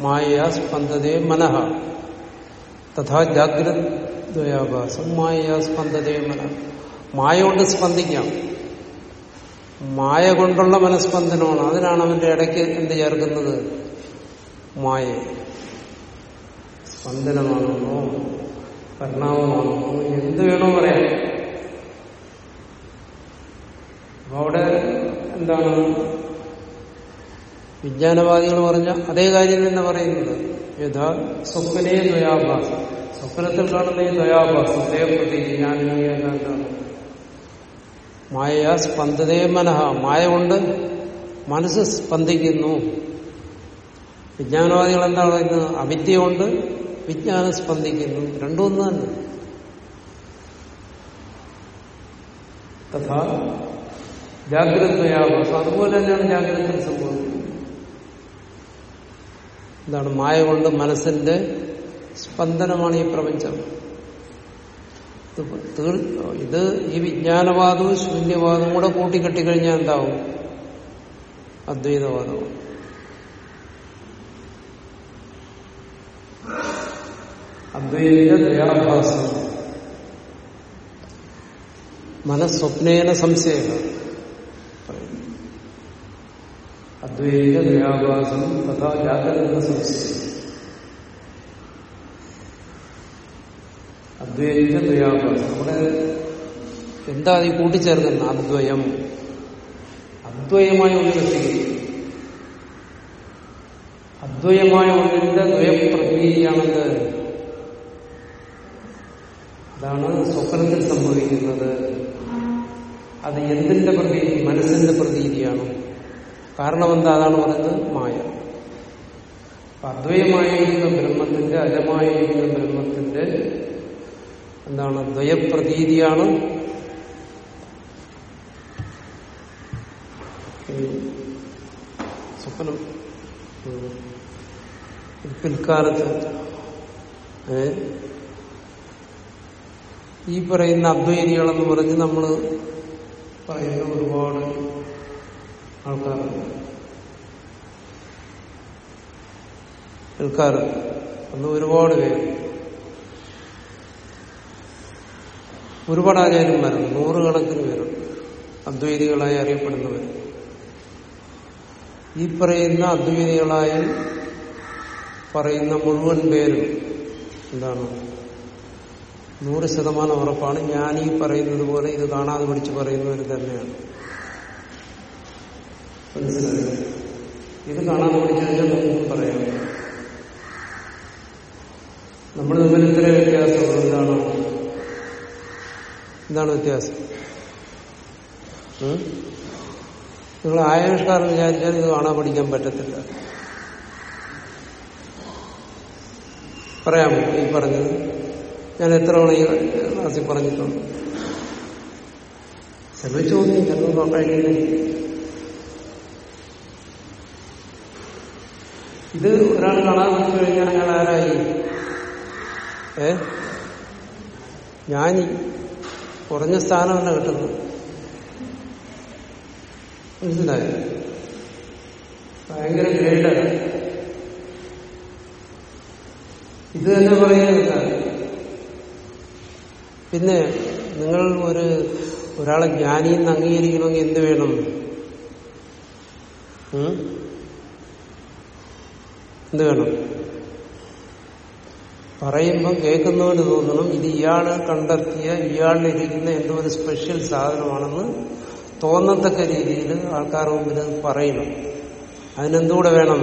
മായ സ്പന്ദതേ മനഃ. തഥാ ജാഗ്രത് ദ്വയാഭാസം മായ സ്പന്ദതേ മനഃ. മായ കൊണ്ട് സ്പന്ദിക്കാം. മായ കൊണ്ടുള്ള മനസ്പന്ദനമാണ്. അതിനാണ് അവന്റെ ഇടയ്ക്ക് എന്ത് ചേർക്കുന്നത്? മായ. സ്പന്ദനമാണെന്നോ പരിണാമമാണെന്നോ എന്ത് വേണോ പറയാം. അപ്പൊ അവിടെ എന്താണ്? വിജ്ഞാനവാദികൾ പറഞ്ഞ അതേ കാര്യം തന്നെ പറയുന്നത്. യഥാ സ്വപ്നേ ദ്വയാഭാസം. സ്വപ്നത്തിൽ കാണുന്ന ഈ ദ്വയാഭാസം. ദേവപ്രതി ജ്ഞാനീയ എന്താണ് മായ സ്പന്ദതേ മനഃ. മായ കൊണ്ട് മനസ്സ് സ്പന്ദിക്കുന്നു. വിജ്ഞാനവാദികൾ എന്താണ് പറയുന്നത്? അവിദ്യ കൊണ്ട് വിജ്ഞാനം സ്പന്ദിക്കുന്നു. രണ്ടും ഒന്ന് തന്നെ. തഥാ ജാഗ്രതയാവാസം അതുപോലെ തന്നെയാണ് ജാഗ്രത സംഭവിക്കുന്നത്. എന്താണ്? മായ കൊണ്ട് മനസ്സിന്റെ സ്പന്ദനമാണ് ഈ പ്രപഞ്ചം. ഇത് ഈ വിജ്ഞാനവാദവും ശൂന്യവാദവും കൂടെ കൂട്ടിക്കെട്ടിക്കഴിഞ്ഞാൽ എന്താവും? അദ്വൈതവാദവും. അദ്വൈത ദയാഭാസം മനസ്വപ്നേന സംശയ. അദ്വൈത ദയാഭാസം തഥാ ജാഗ്രത സംശയം. അദ്വൈത ദ്വയാഭാസം അവിടെ എന്താ ഈ കൂട്ടിച്ചേർക്കുന്ന അദ്വയം. അദ്വയമായ ഒന്ന് സ്വീകരിക്കും അദ്വയമായ ഒന്നിന്റെ ദ്വയപ്രക്രിയയാണെന്ത് അതാണ് സ്വപ്നത്തിൽ സംഭവിക്കുന്നത്. അത് എന്തിന്റെ പ്രതീതി? മനസ്സിന്റെ പ്രതീതിയാണ്. കാരണം എന്താ? അതാണ് പറയുന്നത് മായ. അദ്വയമായിരിക്കുന്ന ബ്രഹ്മത്തിന്റെ അജമായിരിക്കുന്ന ബ്രഹ്മത്തിന്റെ എന്താണ് ദ്വയപ്രതീതിയാണ്. സ്വപ്നം പിൽക്കാലത്ത് ഈ പറയുന്ന അദ്വൈതികളെന്ന് പറഞ്ഞ് നമ്മൾ പറയുന്ന ഒരുപാട് ആൾക്കാരുണ്ട്. പിൽക്കാലത്ത് അന്ന് ഒരുപാട് പേര് ഒരുപാട് ആചാര്യന്മാരുണ്ട്. നൂറുകണക്കിന് പേരുണ്ട്. അദ്വൈതികളായി അറിയപ്പെടുന്നവർ. ഈ പറയുന്ന അദ്വൈതികളായി പറയുന്ന മുഴുവൻ പേരും എന്താണ്? നൂറ് ശതമാനം ഉറപ്പാണ്. ഞാൻ ഈ പറയുന്നത് പോലെ ഇത് കാണാതെ പിടിച്ച് പറയുന്നവർ തന്നെയാണ്. ഇത് കാണാതെ കഴിഞ്ഞാൽ നമുക്കും പറയാം നമ്മൾ തമ്മിൽ ഇത്ര വ്യത്യാസം എന്താണ്? എന്താണ് വ്യത്യാസം? നിങ്ങൾ ആയുഷ്കാരൻ വിചാരിച്ചാൽ ഇത് കാണാൻ പഠിക്കാൻ പറ്റത്തില്ല. പറയാമോ ഈ പറഞ്ഞത്? ഞാൻ എത്ര തവണ ഈ ക്ലാസ്സിൽ പറഞ്ഞിട്ടുണ്ട്. ശ്രമിച്ചു ചോദ്യം ചിലപ്പോൾ കഴിയുന്നില്ല ഇത് ഒരാൾ കാണാൻ വെച്ചു കഴിഞ്ഞാൽ അയാൾ ആരായി ഏ? ജ്ഞാനി കുറഞ്ഞ സ്ഥാനമല്ല കിട്ടുന്നത്. മനസ്സിലായോ? ഭയങ്കര ഗ്രേഡാണ് ഇത് തന്നെ പറയുന്നില്ല പിന്നെ നിങ്ങൾ ഒരു ഒരാളെ ജ്ഞാനിന്ന് അംഗീകരിക്കണമെങ്കിൽ എന്ത് വേണം? എന്ത് വേണം? പറയുമ്പം കേൾക്കുന്നവന് തോന്നണം ഇത് ഇയാൾ കണ്ടെത്തിയ ഇയാളിലിരിക്കുന്ന എന്തോ ഒരു സ്പെഷ്യൽ സാധനമാണെന്ന് തോന്നത്തക്ക രീതിയിൽ ആൾക്കാരുടെ മുമ്പിൽ പറയണം. അതിനെന്തുകൂടെ വേണം?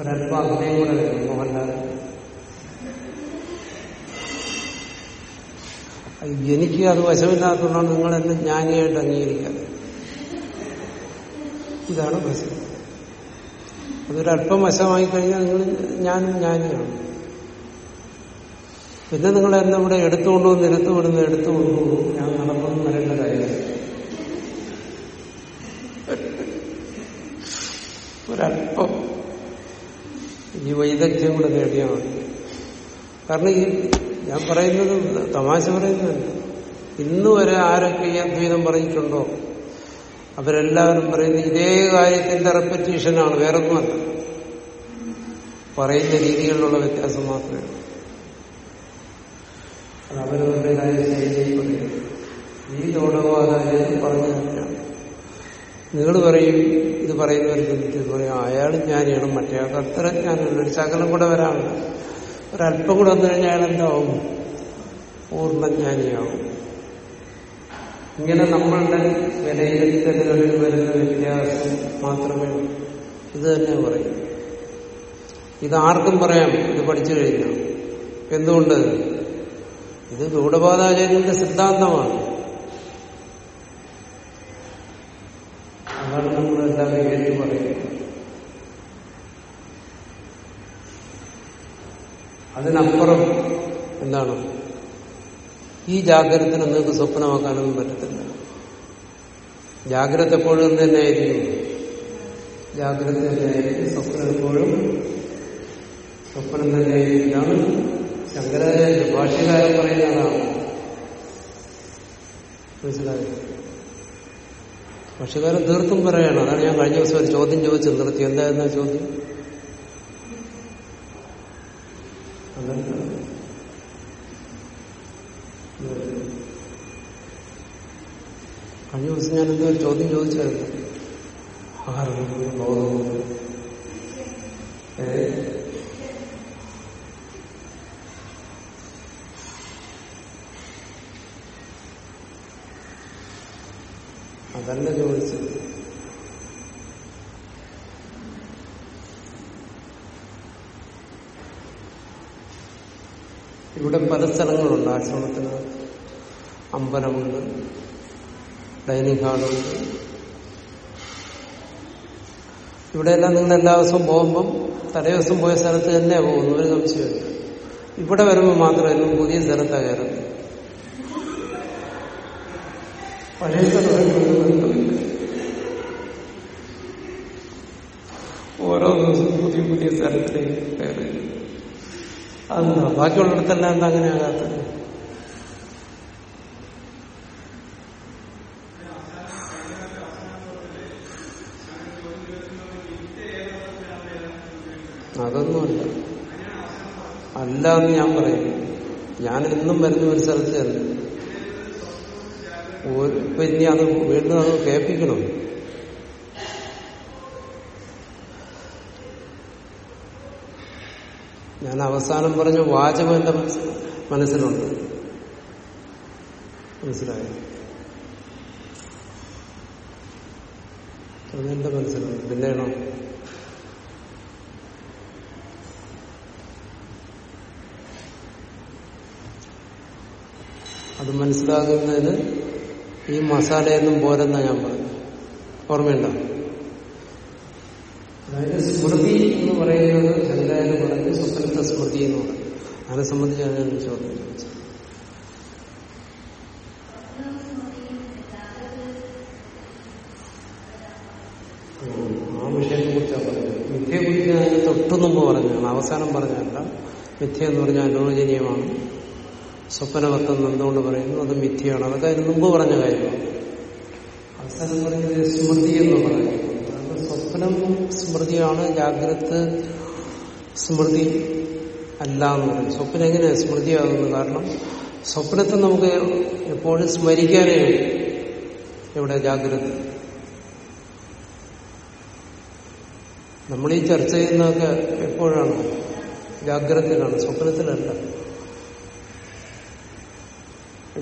ഒരല്പം അഭിനയം കൂടെ വേണം മോഹൻലാൽ. എനിക്ക് അത് വശമില്ലാത്തതുകൊണ്ടാണ് നിങ്ങൾ എന്നെ ജ്ഞാനിയായിട്ട് അംഗീകരിക്കാതെ ഇതാണ് പ്രശ്നം അതൊരല്പം വശമായി കഴിഞ്ഞാൽ നിങ്ങൾ ഞാനും ജ്ഞാനിയാണ് പിന്നെ നിങ്ങൾ എന്നെ ഇവിടെ എടുത്തുകൊണ്ടുവന്ന് എടുത്തു വിടുന്ന എടുത്തു കൊണ്ടുപോകും ഞാൻ നടന്നു വരേണ്ട കാര്യം ഒരല്പം ഈ വൈദഗ്ധ്യം കൂടെ നേടിയാൽ മതി. കാരണം ഈ ഞാൻ പറയുന്നത് തമാശ പറയുന്നതല്ല. ഇന്ന് വരെ ആരൊക്കെ ഈ അദ്വൈതം പറഞ്ഞിട്ടുണ്ടോ? അവരെല്ലാവരും പറയുന്നത് ഇതേ കാര്യത്തിന്റെ റെപ്പറ്റീഷനാണ് വേറെ ഒന്നുമല്ല പറയുന്ന രീതികളിലുള്ള വ്യത്യാസം മാത്രമേ ഉള്ളൂ. അത് അവരവരുടേതായ ശൈലിയിൽ പറയുന്നത് ഈ പറഞ്ഞു നിങ്ങൾ പറയും ഇത് പറയുന്നവർക്ക് എന്നിട്ട് ഇത് പറയും അയാൾ ജ്ഞാനിയാണ് മറ്റേ ആൾക്ക് അത്ര ജ്ഞാനമില്ല ഒരു ശകലം കൂടെ വരാനുണ്ട്. ഒരല്പം കൂടെ വന്നു കഴിഞ്ഞാൽ അയാൾ എന്താവും? പൂർണജ്ഞാനിയാവും ഇങ്ങനെ നമ്മളുടെ വിലയിരുത്തലുകളിൽ വരുന്ന വ്യത്യാസം മാത്രമേ. ഇത് തന്നെ പറയും. ഇത് ആർക്കും പറയാം ഇത് പഠിച്ചു കഴിഞ്ഞാൽ. എന്തുകൊണ്ട്? ഇത് ഗൗഡപാദാചാര്യന്റെ സിദ്ധാന്തമാണ്. അതാണ് നമ്മളെല്ലാവരും ഏറ്റു പറയുന്നത്. അതിനപ്പുറം എന്താണ്? ഈ ജാഗ്രതത്തിന് നിങ്ങൾക്ക് സ്വപ്നമാക്കാനൊന്നും പറ്റത്തില്ല. ജാഗ്രത എപ്പോഴും തന്നെയായിരിക്കും? ജാഗ്രത തന്നെയായിരിക്കും? സ്വപ്നം എപ്പോഴും സ്വപ്നം തന്നെയായിരിക്കും. ഇതാണ് ശങ്കരാചാര്യ പറയുന്നതാണ് മനസ്സിലായി? ഭാഷകാരൻ തീർത്തും പറയണം. അതാണ് ഞാൻ കഴിഞ്ഞ ദിവസം ഒരു ചോദ്യം ചോദിച്ചു നിർത്തി എന്തായിരുന്നു ചോദ്യം അതല്ല കഴിഞ്ഞ ദിവസം ഞാൻ എന്തോ ചോദ്യം ചോദിച്ചായിരുന്നു. ബോധമുണ്ട് ഏ? അതല്ല ചോദിച്ചത്. ഇവിടെ പല സ്ഥലങ്ങളുണ്ട്. ആശ്രമത്തിന് അമ്പലമുണ്ട്. ഡൈനിങ് ഹാളുണ്ട്. ഇവിടെയെല്ലാം നിങ്ങൾ എല്ലാ ദിവസവും പോകുമ്പം തലേ ദിവസം പോയ സ്ഥലത്ത് തന്നെ പോകുന്നു ഒരു സംശയമില്ല ഇവിടെ വരുമ്പോൾ മാത്രമേ എന്നും പുതിയ സ്ഥലത്താണ് കയറുന്നത്. പഴയ ഓരോ ദിവസവും പുതിയ പുതിയ സ്ഥലത്തിലേക്ക് കയറി. അതെന്താ? ബാക്കിയുള്ളിടത്തെല്ലാം എന്താ അങ്ങനെ എന്ന് ഞാൻ പറയും. ഞാൻ എന്നും വരുന്ന ഒരു സ്ഥലത്ത് ഒരു ഇപ്പൊ ഇനി അത് വീണ്ടും അത് കേൾപ്പിക്കണം. ഞാൻ അവസാനം പറഞ്ഞ വാചകം എന്റെ മനസ്സി- മനസ്സിലുണ്ട്. മനസ്സിലായോ? അതെന്റെ മനസ്സിലുണ്ട്. പിന്നെയാണോ? അത് മനസ്സിലാകുന്നതിന് ഈ മസാലയൊന്നും പോരെന്നാ ഞാൻ പറഞ്ഞു ഓർമ്മയുണ്ടോ? അതായത് സ്മൃതി എന്ന് പറയുന്നത് ശങ്കരാചാര്യ പറഞ്ഞ് സ്വപ്നത്തെ സ്മൃതി എന്ന് പറയും. അതിനെ സംബന്ധിച്ചാണ് ഞാൻ ചോദ്യം ചോദിച്ചത് ഉം, ആ വിഷയത്തെ കുറിച്ചാണ് പറഞ്ഞത്. മിഥ്യയെ കുറിച്ച് ഞാൻ തൊട്ടു പറഞ്ഞാണ് അവസാനം പറഞ്ഞല്ല മിഥ്യ എന്ന് പറഞ്ഞാൽ അനുവചനീയമാണ് സ്വപ്നവർത്തെന്ന് എന്തുകൊണ്ട് പറയുന്നു? അത് മിഥ്യയാണ്. അതൊക്കെ അതിന് മുമ്പ് പറഞ്ഞ കാര്യമാണ്. അവസാനം പറഞ്ഞത് സ്മൃതി എന്ന് പറയുന്നത് സ്വപ്നം സ്മൃതിയാണ് ജാഗ്രത് സ്മൃതി അല്ല എന്ന് പറയും സ്വപ്നം എങ്ങനെയാണ് സ്മൃതിയാകുന്നത് കാരണം സ്വപ്നത്തെ നമുക്ക് എപ്പോഴും സ്മരിക്കാനേ. എവിടെ? ജാഗ്രത. നമ്മൾ ഈ ചർച്ച ചെയ്യുന്നതൊക്കെ എപ്പോഴാണ്? ജാഗ്രതയിലാണ് സ്വപ്നത്തിലല്ല.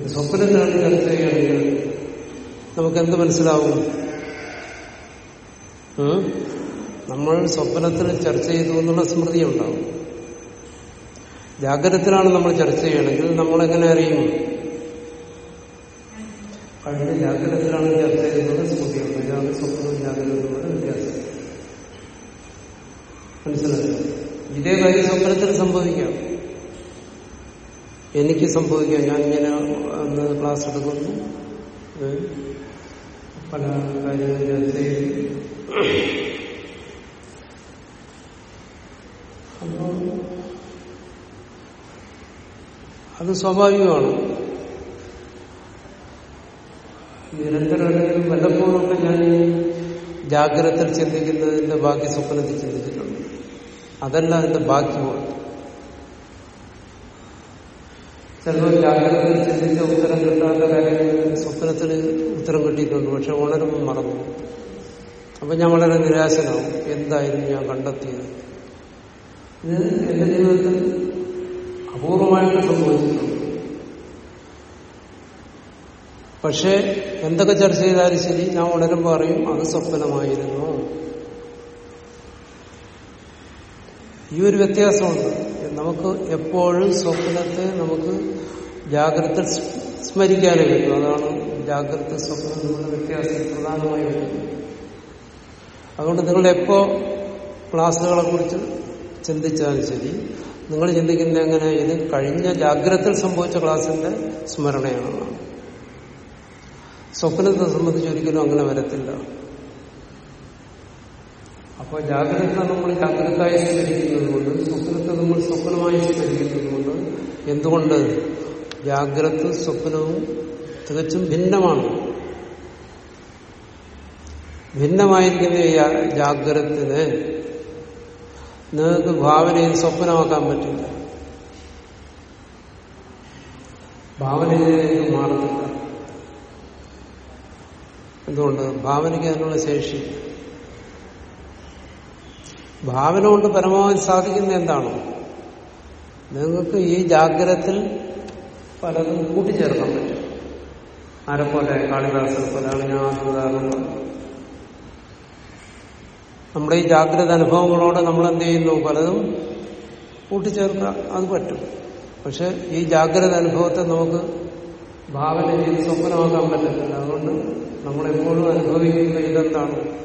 സ്വപ്നത്തിലാണ് ചർച്ച നമുക്ക് എന്ത് മനസ്സിലാവും നമ്മൾ സ്വപ്നത്തിൽ ചർച്ച ചെയ്തു എന്നുള്ള സ്മൃതി ഉണ്ടാവും. ജാഗ്രതത്തിലാണ് നമ്മൾ ചർച്ച ചെയ്യണമെങ്കിൽ നമ്മൾ എങ്ങനെ അറിയും? കഴിഞ്ഞ ജാഗ്രതത്തിലാണ് ചർച്ച ചെയ്യുന്നത് സ്മൃതിയുണ്ട് ഇതാണ് സ്വപ്നവും ജാഗ്രതയുള്ള വ്യത്യാസം. മനസ്സിലായി? ഇതേ കാര്യം സ്വപ്നത്തിൽ സംഭവിക്കാം. എനിക്ക് സംഭവിക്കാം ഞാൻ ഇങ്ങനെ അന്ന് ക്ലാസ് എടുക്കുന്നു. പല കാര്യങ്ങളും അത് സ്വാഭാവികമാണ്. നിരന്തരം വല്ലപ്പോഴൊക്കെ ഞാൻ ഈ ജാഗ്രതയിൽ ചിന്തിക്കുന്നതിന്റെ ബാക്കി സ്വപ്നത്തിൽ ചിന്തിച്ചിട്ടുണ്ട്. അതല്ല അതിന്റെ ബാക്കി പോലെ ചിലപ്പോൾ ജാഗ്രതയിൽ ചിന്തിച്ച ഉത്തരം കിട്ടാത്ത കാര്യങ്ങൾ സ്വപ്നത്തിൽ ഉത്തരം കിട്ടിയിട്ടുണ്ട്. പക്ഷെ ഉണരുമ്പോൾ മറന്നു. അപ്പൊ ഞാൻ വളരെ നിരാശനാവും. എന്തായിരുന്നു ഞാൻ കണ്ടെത്തിയത്? ഇത് എന്റെ ജീവിതത്തിൽ അപൂർവമായിട്ട് സംഭവിച്ചിട്ടുണ്ട്. പക്ഷെ എന്തൊക്കെ ചർച്ച ചെയ്താലും ശരി ഞാൻ ഉണരുമ്പോൾ അറിയും അത് സ്വപ്നമായിരുന്നു. ഈ ഒരു വ്യത്യാസമുണ്ട്. നമുക്ക് എപ്പോഴും സ്വപ്നത്തെ നമുക്ക് ജാഗ്രത സ്മരിക്കാനേ പറ്റും. അതാണ് ജാഗ്രത സ്വപ്നം നിങ്ങളുടെ വ്യത്യാസം പ്രധാനമായി വരുന്നത്. അതുകൊണ്ട് നിങ്ങൾ എപ്പോ ക്ലാസ്സുകളെ കുറിച്ച് ചിന്തിച്ചാലും ശരി നിങ്ങൾ ചിന്തിക്കുന്നത് എങ്ങനെ? ഇത് കഴിഞ്ഞ ജാഗ്രതയിൽ സംഭവിച്ച ക്ലാസിന്റെ സ്മരണയാണ് സ്വപ്നത്തെ സംബന്ധിച്ച് ഒരിക്കലും അങ്ങനെ വരത്തില്ല. അപ്പോൾ ജാഗ്രത നമ്മൾ ജാഗ്രതയായി സ്മരിക്കുന്നത് കൊണ്ട് സ്വപ്നത്തെ നമ്മൾ സ്വപ്നമായി സ്മരിക്കുന്നത് കൊണ്ട് എന്തുകൊണ്ട് ജാഗ്രത സ്വപ്നവും തികച്ചും ഭിന്നമാണ്. ഭിന്നമായിരിക്കുന്ന ജാഗ്രതത്തിന് നിങ്ങൾക്ക് ഭാവനയിൽ സ്വപ്നമാക്കാൻ പറ്റില്ല. ഭാവനയിലേക്ക് മാറുന്നില്ല എന്തുകൊണ്ട്? ഭാവനയ്ക്ക് അതിനുള്ള ശേഷി. ഭാവന കൊണ്ട് പരമാവധി സാധിക്കുന്ന എന്താണ്? നിങ്ങൾക്ക് ഈ ജാഗ്രതത്തിൽ പലതും കൂട്ടിച്ചേർക്കാൻ പറ്റും. ആരെപ്പോലെ കാളിദാസനെ പോലെയാണ് ഞാൻ ഉദാഹരണം നമ്മുടെ ഈ ജാഗ്രത അനുഭവങ്ങളോട് നമ്മൾ എന്ത് ചെയ്യുന്നു? പലതും കൂട്ടിച്ചേർക്കുക അത് പറ്റും. പക്ഷെ ഈ ജാഗ്രത അനുഭവത്തെ നമുക്ക് ഭാവന ചെയ്ത് സ്വപ്നമാക്കാൻ പറ്റത്തില്ല. അതുകൊണ്ട് നമ്മളെപ്പോഴും അനുഭവിക്കുന്ന ഇതെന്താണ്?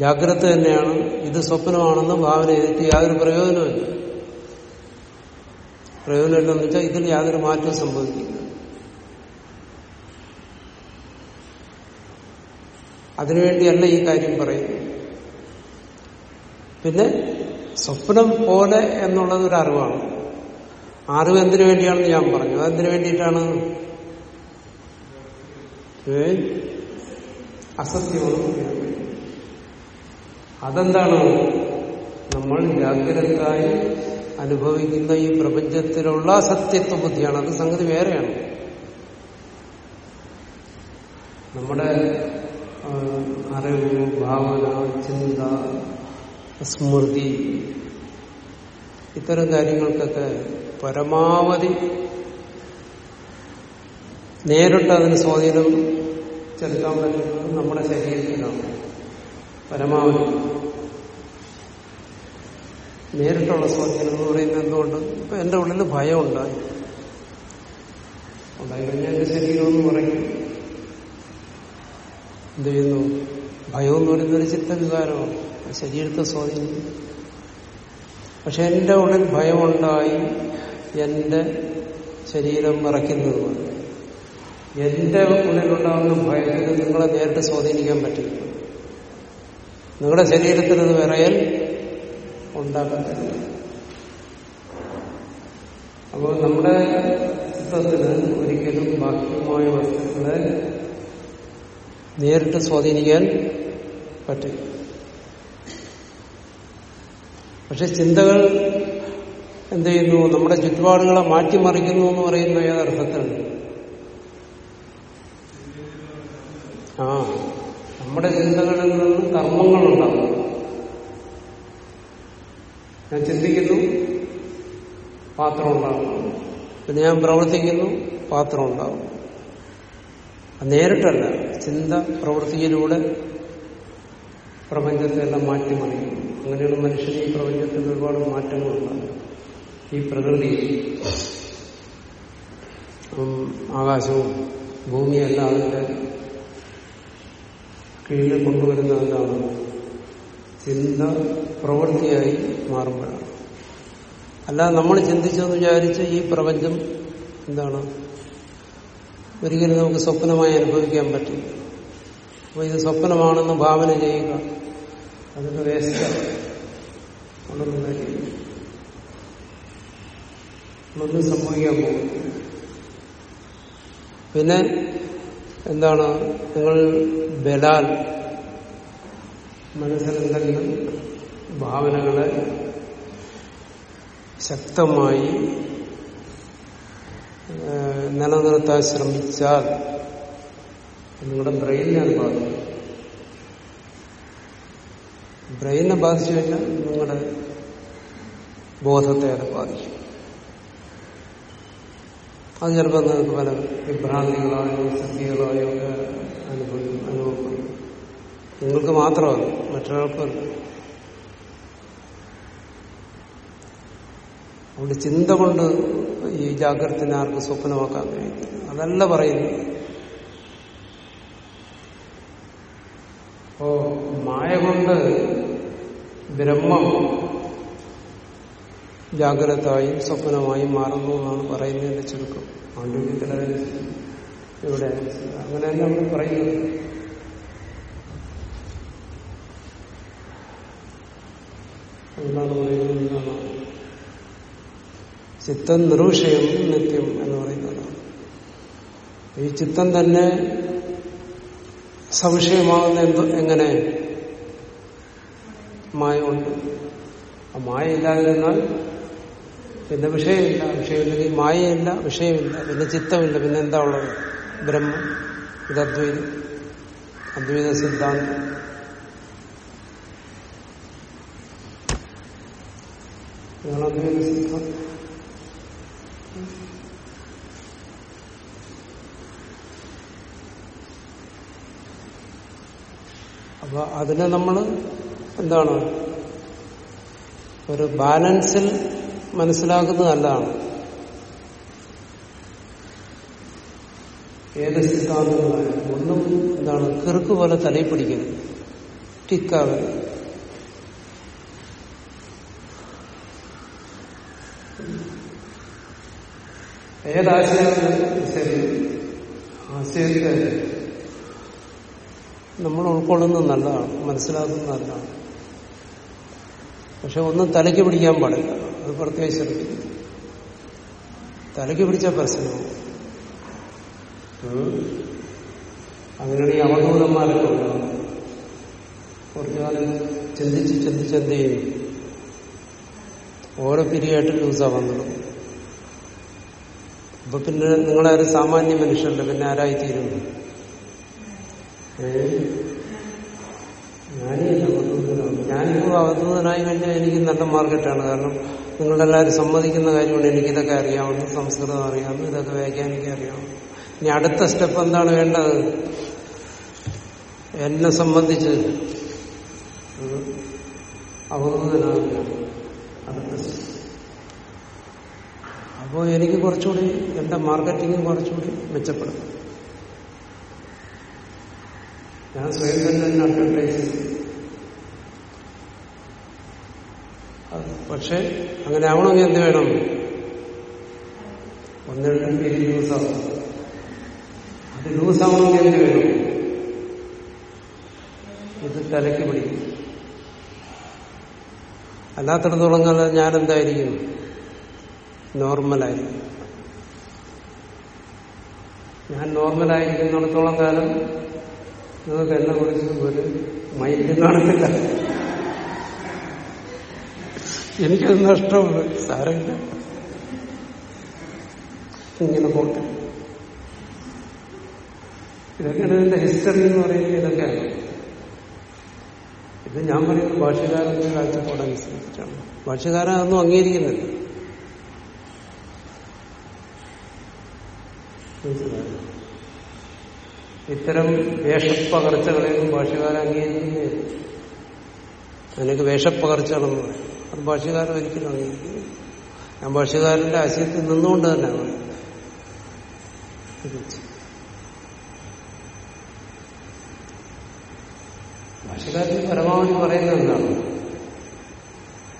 ജാഗ്രത തന്നെയാണ്. ഇത് സ്വപ്നമാണെന്ന് ഭാവന ചെയ്തിട്ട് യാതൊരു പ്രയോജനമില്ല പ്രയോജനമില്ലെന്ന് വെച്ചാൽ ഇതിൽ യാതൊരു മാറ്റവും സംഭവിക്കില്ല. അതിനുവേണ്ടിയല്ല ഈ കാര്യം പറയുന്നത്. പിന്നെ സ്വപ്നം പോലെ എന്നുള്ളത് ഒരു അറിവാണ്. അറിവ് എന്തിനു വേണ്ടിയാണെന്ന് ഞാൻ പറഞ്ഞു. അതെന്തിനു വേണ്ടിയിട്ടാണ്? ഏ? അസത്യമാണ് അതെന്താണ്? നമ്മൾ ജാഗ്രതായി അനുഭവിക്കുന്ന ഈ പ്രപഞ്ചത്തിലുള്ള സത്യത്വ ബുദ്ധിയാണ്. അത് സംഗതി വേറെയാണ്. നമ്മുടെ അറിവ് ഭാവന ചിന്ത സ്മൃതി ഇത്തരം കാര്യങ്ങൾക്കൊക്കെ പരമാവധി നേരിട്ട് അതിന് സ്വാധീനം ചെലുത്താൻ പറ്റുന്നത് നമ്മുടെ ശരീരത്തിലാണ് പരമാവധി. നേരിട്ടുള്ള സ്വാധീനം എന്ന് പറയുന്നത് എന്തുകൊണ്ട്? ഇപ്പൊ എന്റെ ഉള്ളിൽ ഭയം ഉണ്ടായി. ഉണ്ടായി കഴിഞ്ഞാൽ എന്റെ ശരീരം എന്ന് പറയും എന്ത് ചെയ്യുന്നു? ഭയം എന്ന് പറയുന്നത് ഒരു ചിത്തവികാരമാണ്. ശരീരത്തെ സ്വാധീനിക്കും പക്ഷെ എന്റെ ഉള്ളിൽ ഭയമുണ്ടായി എന്റെ ശരീരം മറയ്ക്കുന്നത് എന്റെ ഉള്ളിലുണ്ടാകുന്ന ഭയത്തിന് നിങ്ങളെ നേരിട്ട് സ്വാധീനിക്കാൻ പറ്റില്ല. നിങ്ങളുടെ ശരീരത്തിൽ ഇത് വിറയൽ ഉണ്ടാക്കത്തില്ല അപ്പോൾ നമ്മുടെ ചിത്രത്തിന് ഒരിക്കലും ബാഹ്യമായ വസ്തുക്കളെ നേരിട്ട് സ്വാധീനിക്കാൻ പറ്റില്ല. പക്ഷെ ചിന്തകൾ എന്ത് ചെയ്യുന്നു? നമ്മുടെ ചുറ്റുപാടുകളെ മാറ്റിമറിക്കുന്നു എന്ന് പറയുന്ന ഏതർത്ഥത്തിലാണ്? ആ. നമ്മുടെ ചിന്തകളിൽ നിന്ന് കർമ്മങ്ങളുണ്ടാകും ഞാൻ ചിന്തിക്കുന്നു പാത്രം ഉണ്ടാകും പിന്നെ ഞാൻ പ്രവർത്തിക്കുന്നു പാത്രം ഉണ്ടാകും നേരിട്ടല്ല ചിന്ത പ്രവൃത്തിയിലൂടെ പ്രപഞ്ചത്തെ എല്ലാം മാറ്റിമറിക്കുന്നു. അങ്ങനെയുള്ള മനുഷ്യന് ഈ പ്രപഞ്ചത്തിൽ ഒരുപാട് മാറ്റങ്ങളുണ്ടാകും ഈ പ്രകൃതി ആകാശവും ഭൂമിയെല്ലാം അതിന്റെ കീഴിൽ കൊണ്ടുവരുന്ന എന്താണ് ചിന്ത പ്രവൃത്തിയായി മാറുമ്പോഴാണ്. അല്ലാതെ നമ്മൾ ചിന്തിച്ചെന്ന് വിചാരിച്ച് ഈ പ്രപഞ്ചം എന്താണ്? ഒരിക്കലും നമുക്ക് സ്വപ്നമായി അനുഭവിക്കാൻ പറ്റും അപ്പൊ ഇത് സ്വപ്നമാണെന്ന് ഭാവന ചെയ്യുക അതിന് ഒന്നും സംഭവിക്കാൻ പോകും പിന്നെ എന്താണ്? നിങ്ങൾ ബലാൽ. മനസ്സിലെന്തെങ്കിലും ഭാവനകളെ ശക്തമായി നിലനിർത്താൻ ശ്രമിച്ചാൽ നിങ്ങളുടെ ബ്രെയിനിനെ അത് ബാധിക്കും ബ്രെയിനെ ബാധിച്ചു കഴിഞ്ഞാൽ നിങ്ങളുടെ ബോധത്തെ അത് ബാധിക്കും. അത് ചിലപ്പോൾ നിങ്ങൾക്ക് പല വിഭ്രാന്തികളായോ സിദ്ധികളായോ ഒക്കെ അനുഭവിക്കും അനുഭവപ്പെടും. നിങ്ങൾക്ക് മാത്രമല്ല മറ്റൊരാൾക്കല്ല. അവിടെ ചിന്ത കൊണ്ട് ഈ ജാഗ്രതനെ ആർക്ക് സ്വപ്നമാക്കാൻ കഴിയത്തില്ല അതല്ല പറയുന്നു അപ്പോ മായ കൊണ്ട് ബ്രഹ്മം ജാഗ്രതായും സ്വപ്നമായും മാറുന്നു എന്നാണ് പറയുന്നതിന്റെ ചുരുക്കം. ആണ്ഡ്യത്തിലായാലും ഇവിടെ അങ്ങനെ നമ്മൾ പറയുന്നത്. എന്താണ് പറയുന്നത് ചിത്തം നിർവിഷയം നിത്യം എന്ന് പറയുന്നതാണ് ഈ ചിത്തം തന്നെ സംശയമാകുന്ന എങ്ങനെ? മായ കൊണ്ട് ആ മായ ഇല്ലാതിരുന്നാൽ പിന്നെ വിഷയമില്ല വിഷയമില്ലെങ്കിൽ മായയില്ല വിഷയമില്ല പിന്നെ ചിത്തമില്ല പിന്നെ എന്താ ഉള്ളത്? ബ്രഹ്മം ഇത് അദ്വൈതം അദ്വൈത സിദ്ധാന്തം. നിങ്ങൾ അദ്വൈത സിദ്ധാന്തം. അപ്പൊ അതിനെ നമ്മൾ എന്താണ്? ഒരു ബാലൻസിൽ മനസ്സിലാക്കുന്നത് നല്ലതാണ്. ഏത് സിദ്ധാന്തങ്ങളായാലും ഒന്നും എന്താണ് കിറുക്ക് പോലെ തലയിൽ പിടിക്കരുത്. ടിക്കാവരുത്. ഏതാശയമായാലും ശരി ആശയത്തെ നമ്മൾ ഉൾക്കൊള്ളുന്നത് നല്ലതാണ് മനസ്സിലാക്കുന്നത് നല്ലതാണ്. പക്ഷെ ഒന്നും തലയ്ക്ക് പിടിക്കാൻ പാടില്ല. അത് പ്രത്യേകം ശ്രദ്ധിക്കും. തലയ്ക്ക് പിടിച്ച പ്രശ്നമാണ് അങ്ങനെയാണ് ഈ അവധൂതന്മാരൊക്കെ കുറച്ചു കാലം ചിന്തിച്ച് ചിന്തിച്ച് എന്ത് ചെയ്യും? ഓരോ പിരിയായിട്ട് ലൂസാവാൻ തുടങ്ങും അപ്പൊ പിന്നെ നിങ്ങളൊരു സാമാന്യ മനുഷ്യരല്ല പിന്നെ ആരായിത്തീരും ഞാനില്ല ഞാനിപ്പോ അവധൂതനായി കഴിഞ്ഞാൽ എനിക്ക് നല്ല മാർക്കറ്റാണ് കാരണം നിങ്ങളെല്ലാവരും സമ്മതിക്കുന്ന കാര്യമാണ് എനിക്കിതൊക്കെ അറിയാവുന്നു. സംസ്കൃതം അറിയാവുന്നു. ഇതൊക്കെ വ്യാഖ്യാനിക്കാൻ അറിയാവുന്നു. ഇനി അടുത്ത സ്റ്റെപ്പ് എന്താണ് വേണ്ടത്? എന്നെ സംബന്ധിച്ച് അവബോധനാകുകയാണ് അടുത്ത അപ്പോൾ എനിക്ക് കുറച്ചുകൂടി എന്റെ മാർക്കറ്റിംഗ് കുറച്ചുകൂടി മെച്ചപ്പെടും. ഞാൻ സ്വയം തന്നെ അഡ്വർടൈസ് പക്ഷെ അങ്ങനെ ആവണമെങ്കിൽ എന്ത് വേണം? ഒന്നിരണ്ടും പേര് ലൂസാവും അത് ലൂസാവണമെങ്കിൽ എന്ത് വേണം? ഇത് തലയ്ക്ക് പിടിക്കും. അല്ലാത്തടത്തോളം കാലം ഞാനെന്തായിരിക്കും? നോർമലായിരിക്കും. ഞാൻ നോർമലായിരിക്കുന്നിടത്തോളം കാലം നിങ്ങൾക്ക് എന്നെ കുറിച്ച് ഒരു മൈൻഡ് കാണത്തില്ല. എനിക്കത് നഷ്ടമാണ് സാരമില്ല. ഇങ്ങനെ പോട്ടെ. ഇതൊക്കെയാണ് ഇതിന്റെ ഹിസ്റ്ററി എന്ന് പറയുന്നത്. ഇതൊക്കെയാണ് ഇത് ഞാൻ പറയുന്നത് ഭാഷകാരന്റെ കാഴ്ചപ്പാടനുസരിച്ചാണ് ഭാഷകാരൻ അതൊന്നും അംഗീകരിക്കുന്നില്ല. ഇത്തരം വേഷപ്പകർച്ചകളെയൊന്നും ഭാഷകാരൻ അംഗീകരിക്കുന്നേ അതിനൊക്കെ വേഷപ്പകർച്ചകളെന്ന് പറയും. അത് ഭാഷകാരൻ ഒരിക്കലും അറിയില്ല ഞാൻ ഭാഷകാരന്റെ ആശയത്തിൽ നിന്നുകൊണ്ട് തന്നെ ഭാഷകാരന് പരമാവധി പറയുന്നത് എന്താണ്?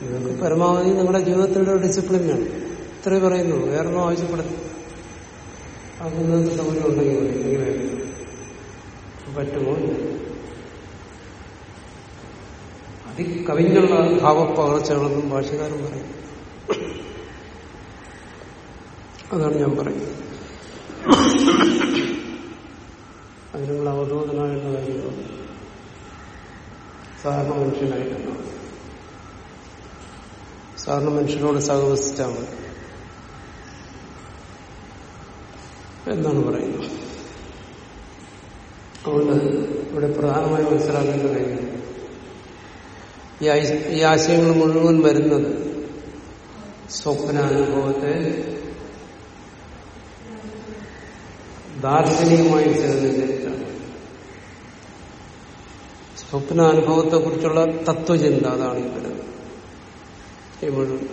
നിങ്ങൾക്ക് പരമാവധി നിങ്ങളുടെ ജീവിതത്തിലുള്ള ഡിസിപ്ലിൻ വേണം ഇത്രേ പറയുന്നു വേറൊന്നും ആവശ്യപ്പെടുന്നു അത് നിങ്ങൾക്ക് സൗകര്യം ഉണ്ടെങ്കിൽ ഇല്ലെങ്കിൽ പറ്റുമോ? അതി കവിഞ്ഞുള്ള ഭാവപ്പകർച്ചകളെന്നും ഭാഷകാരൻ പറയും അതാണ് ഞാൻ പറയുന്നത്. അത് നിങ്ങൾ അവധൂതനായുള്ള കാര്യമാണ് സാധാരണ മനുഷ്യനായിട്ടാണ് സാധാരണ മനുഷ്യനോട് സഹവസിച്ചാൽ മതി. എന്നാണ് പറയുന്നത്. അതുകൊണ്ട് ഇവിടെ പ്രധാനമായി മനസ്സിലാക്കേണ്ട കാര്യം ഈ ആശയങ്ങൾ മുഴുവൻ വരുന്നത് സ്വപ്നാനുഭവത്തെ ദാർശനികമായി വിശദീകരിച്ചാണ് സ്വപ്നാനുഭവത്തെ കുറിച്ചുള്ള തത്വചിന്ത അതാണ് ഈ മുഴുവൻ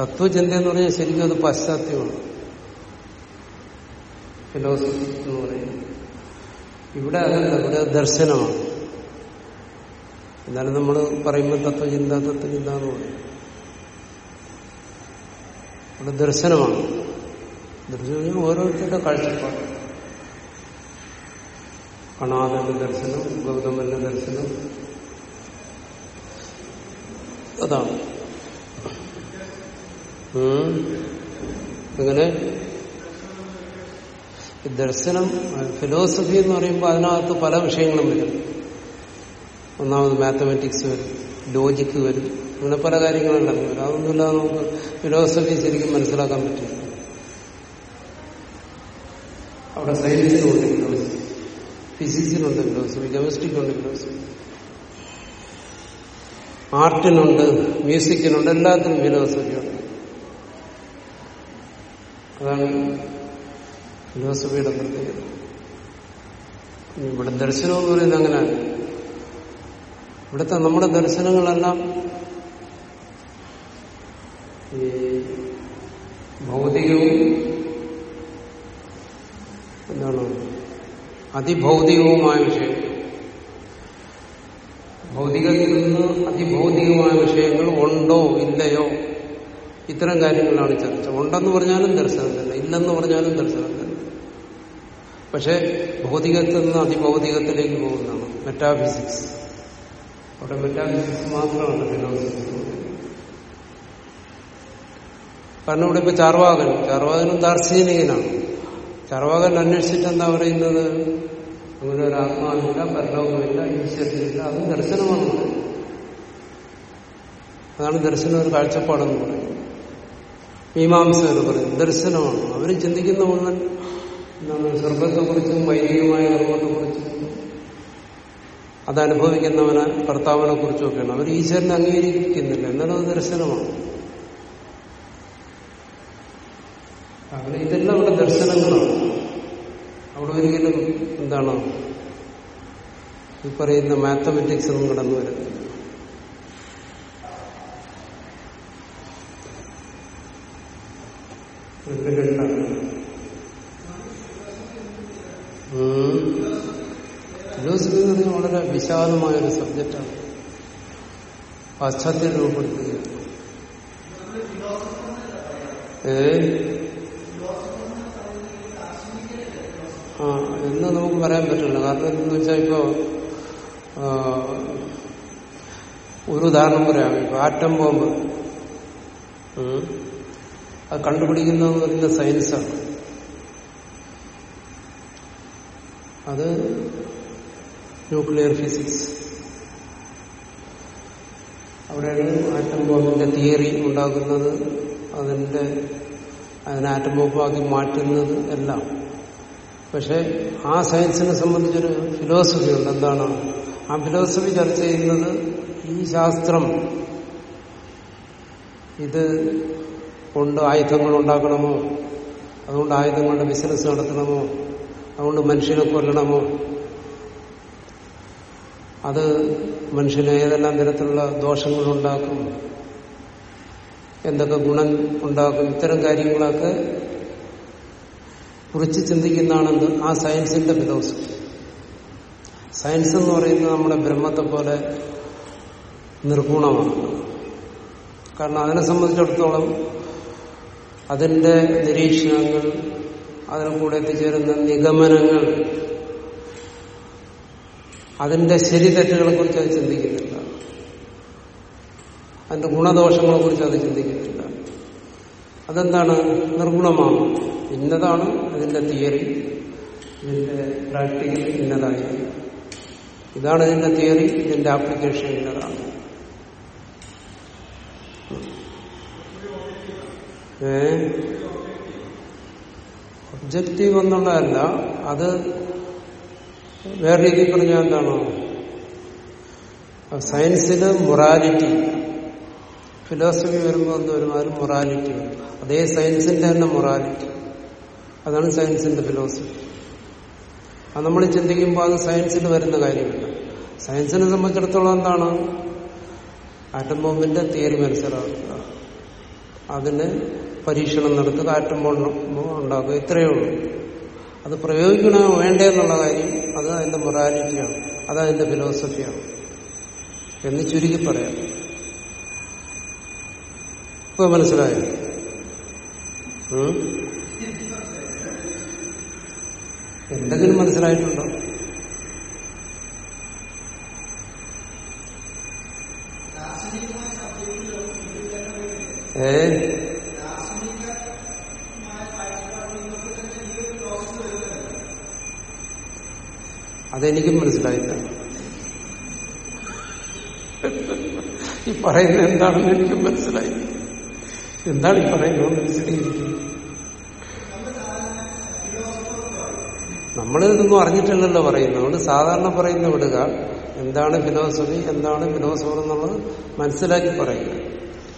തത്വചിന്ത എന്ന് പറഞ്ഞാൽ ശരിക്കും അത് പാശ്ചാത്യമാണ് ഫിലോസഫി എന്ന് പറയുന്നത്. ഇവിടെ അതല്ല ഇവിടെ ദർശനമാണ്. എന്നാലും നമ്മൾ പറയുമ്പോൾ തത്വചിന്ത തത്വചിന്ത എന്ന് പറയും. അവിടെ ദർശനമാണ്. ദർശനം ഓരോരുത്തരുടെ കാഴ്ചപ്പാട് കണാദന്റെ ദർശനം ഗൗതമന്റെ ദർശനം. അതാണ്. അങ്ങനെ ദർശനം ഫിലോസഫി എന്ന് പറയുമ്പോൾ അതിനകത്ത് പല വിഷയങ്ങളും വരും. ഒന്നാമത് മാത്തമാറ്റിക്സ് വരും ലോജിക്ക് വരും അങ്ങനെ പല കാര്യങ്ങളുണ്ടെങ്കിൽ വരും. അതൊന്നുമില്ലാതെ നമുക്ക് ഫിലോസഫി ശരിക്കും മനസ്സിലാക്കാൻ പറ്റില്ല. അവിടെ സയൻസിനുണ്ട് ഫിലോസഫി ഫിസിക്സിനുണ്ട് ഫിലോസഫി കെമിസ്ട്രിക്കുണ്ട് ഫിലോസഫി ആർട്ടിനുണ്ട് മ്യൂസിക്കിനുണ്ട് എല്ലാത്തിനും ഫിലോസഫിയുണ്ട് അതാണ് ഫിലോസഫിയുടെ പ്രത്യേകത. ഇവിടെ ദർശനം എന്ന് പറയുന്നത് അങ്ങനെയാണ്. ഇവിടുത്തെ നമ്മുടെ ദർശനങ്ങളെല്ലാം ഈ ഭൗതികവും എന്താണ്? അതിഭൗതികവുമായ വിഷയം. ഭൗതികത്തിൽ നിന്ന് അതിഭൗതികമായ വിഷയങ്ങൾ ഉണ്ടോ ഇല്ലയോ? ഇത്തരം കാര്യങ്ങളാണ് ചർച്ച. ഉണ്ടെന്ന് പറഞ്ഞാലും ദർശനം തന്നെ ഇല്ലെന്ന് പറഞ്ഞാലും ദർശനം തന്നെ പക്ഷെ ഭൗതികത്തിൽ നിന്ന് അതിഭൗതികത്തിലേക്ക് പോകുന്നതാണ്. മെറ്റാഫിസിക്സ് അവിടെ മെറ്റാലിസിസ് മാത്രമാണ് ഫിലോസഫി കാരണം ഇവിടെ ഇപ്പൊ ചാർവാകൻ ചാർവാകനും ദാർശനികനാണ്. ചാർവാകൻ അന്വേഷിച്ചിട്ട് എന്താ പറയുന്നത്? അങ്ങനെ ഒരു ആത്മാവില്ല പരലോകമില്ല ഈശ്വരനില്ല അതും ദർശനമാണ്. അതാണ് ദർശനം ഒരു കാഴ്ചപ്പാടെന്ന് പറയുന്നത് എന്ന് പറയും. ദർശനമാണ്. അവർ ചിന്തിക്കുന്ന മുഴുവൻ എന്താണ്? സ്വർഗത്തെക്കുറിച്ചും വൈദികമായ കർമ്മത്തെക്കുറിച്ചും അതനുഭവിക്കുന്നവനെ ഭർത്താവിനെ കുറിച്ചൊക്കെയാണ്. അവർ ഈശ്വരനെ അംഗീകരിക്കുന്നില്ല. എന്നാലും അത് ദർശനമാണ്. അങ്ങനെ ഇതെല്ലാം ഇവിടെ ദർശനങ്ങളാണ്. അവിടെ ഒരിക്കലും എന്താണ് ഈ പറയുന്ന മാത്തമെറ്റിക്സ് ഒന്നും കടന്നു ഇത് രണ്ടാണ്? ഫിലോസഫി വളരെ വിശാലമായൊരു സബ്ജക്റ്റാണ്. പാശ്ചാത്യം രൂപപ്പെടുത്തുക. ഏ? ആ എന്ന് നമുക്ക് പറയാൻ പറ്റില്ല. കാരണം എന്തെന്ന് വെച്ചാൽ ഇപ്പോ ഒരു ഉദാഹരണം പറയാം. ഇപ്പൊ ആറ്റം ബോംബ്. അത് കണ്ടുപിടിക്കുന്നത് പറയുന്നത് സയൻസാണ്. അത് ന്യൂക്ലിയർ ഫിസിക്സ് അവിടെയാണ് ആറ്റം ബോംബിന്റെ തിയറി ഉണ്ടാക്കുന്നത് അതിന്റെ അതിനെ ആറ്റം ബോംബാക്കി മാറ്റുന്നത് എല്ലാം. പക്ഷെ ആ സയൻസിനെ സംബന്ധിച്ചൊരു ഫിലോസഫി ഉണ്ട്. എന്താണ്? ആ ഫിലോസഫി ചർച്ച ചെയ്യുന്നത് ഈ ശാസ്ത്രം. ഇത് കൊണ്ട് ആയുധങ്ങൾ ഉണ്ടാക്കണമോ? അതുകൊണ്ട് ആയുധങ്ങളുടെ ബിസിനസ് നടത്തണമോ? അതുകൊണ്ട് മനുഷ്യനെ കൊല്ലണമോ? അത് മനുഷ്യന് ഏതെല്ലാം തരത്തിലുള്ള ദോഷങ്ങൾ ഉണ്ടാക്കും എന്തൊക്കെ ഗുണം ഉണ്ടാക്കും ഇത്തരം കാര്യങ്ങളൊക്കെ കുറിച്ച് ചിന്തിക്കുന്നതാണെന്ന് ആ സയൻസിന്റെ ഫിലോസഫി. സയൻസ് എന്ന് പറയുന്നത് നമ്മുടെ ബ്രഹ്മത്തെ പോലെ നിർഗുണമാണ്. കാരണം അതിനെ സംബന്ധിച്ചിടത്തോളം അതിന്റെ നിരീക്ഷണങ്ങൾ അതിനെ കൂടെ എത്തിച്ചേരുന്ന നിഗമനങ്ങൾ അതിന്റെ ശരി തെറ്റുകളെ കുറിച്ച് അത് ചിന്തിക്കുന്നില്ല. അതിന്റെ ഗുണദോഷങ്ങളെ കുറിച്ച് അത് ചിന്തിക്കുന്നില്ല. അതെന്താണ്? നിർഗുണമാണ്. ഇന്നതാണ് ഇതിന്റെ തിയറി. ഇതിന്റെ പ്രാക്ടിക്കൽ ഇന്നതായി ഇതാണ് ഇതിന്റെ തിയറി ഇതിന്റെ ആപ്ലിക്കേഷൻ ഇന്നതാണ്. ഏ? ഒബ്ജക്റ്റീവ് എന്നുള്ളതല്ല അത് വേറെ രീതിയിൽ പറഞ്ഞാൽ എന്താണോ? സയൻസിന് മൊറാലിറ്റി ഫിലോസഫി വരുമ്പോൾ എന്ത് വരും. മൊറാലിറ്റി അതേ സയൻസിന്റെ തന്നെ മൊറാലിറ്റി അതാണ് സയൻസിന്റെ ഫിലോസഫി അത് നമ്മൾ ചിന്തിക്കുമ്പോൾ അത് സയൻസിൽ വരുന്ന കാര്യമില്ല. സയൻസിനെ സംബന്ധിച്ചിടത്തോളം എന്താണ്? ആറ്റം ബോംബിന്റെ തിയറി മനസ്സിലാക്കുക. അതിന് പരീക്ഷണം നടത്തുക ആറ്റം ബോംബ് ഉണ്ടാക്കുക ഇത്രയേ ഉള്ളൂ. അത് പ്രയോഗിക്കണോ വേണ്ടേ എന്നുള്ള കാര്യം അത് അതിന്റെ മൊറാലിറ്റിയാണ് അത് അതിന്റെ ഫിലോസഫിയാണ് എന്ന് ചുരുക്കി പറയാം. ഇപ്പൊ മനസ്സിലായോ? എന്തെങ്കിലും മനസ്സിലായിട്ടുണ്ടോ? ഏ? അതെനിക്കും മനസ്സിലായില്ല. ഈ പറയുന്നത് എന്താണെന്ന് എനിക്കും മനസ്സിലായി എന്താണ് ഈ പറയുന്നത്? മനസ്സിലായിരിക്കും നമ്മൾ ഇതൊന്നും അറിഞ്ഞിട്ടില്ലല്ലോ പറയുന്നത്. അതുകൊണ്ട് സാധാരണ പറയുന്ന വിടുക എന്താണ് ഫിലോസഫി എന്താണ് ഫിലോസഫർ എന്നുള്ളത് മനസ്സിലാക്കി പറയുക.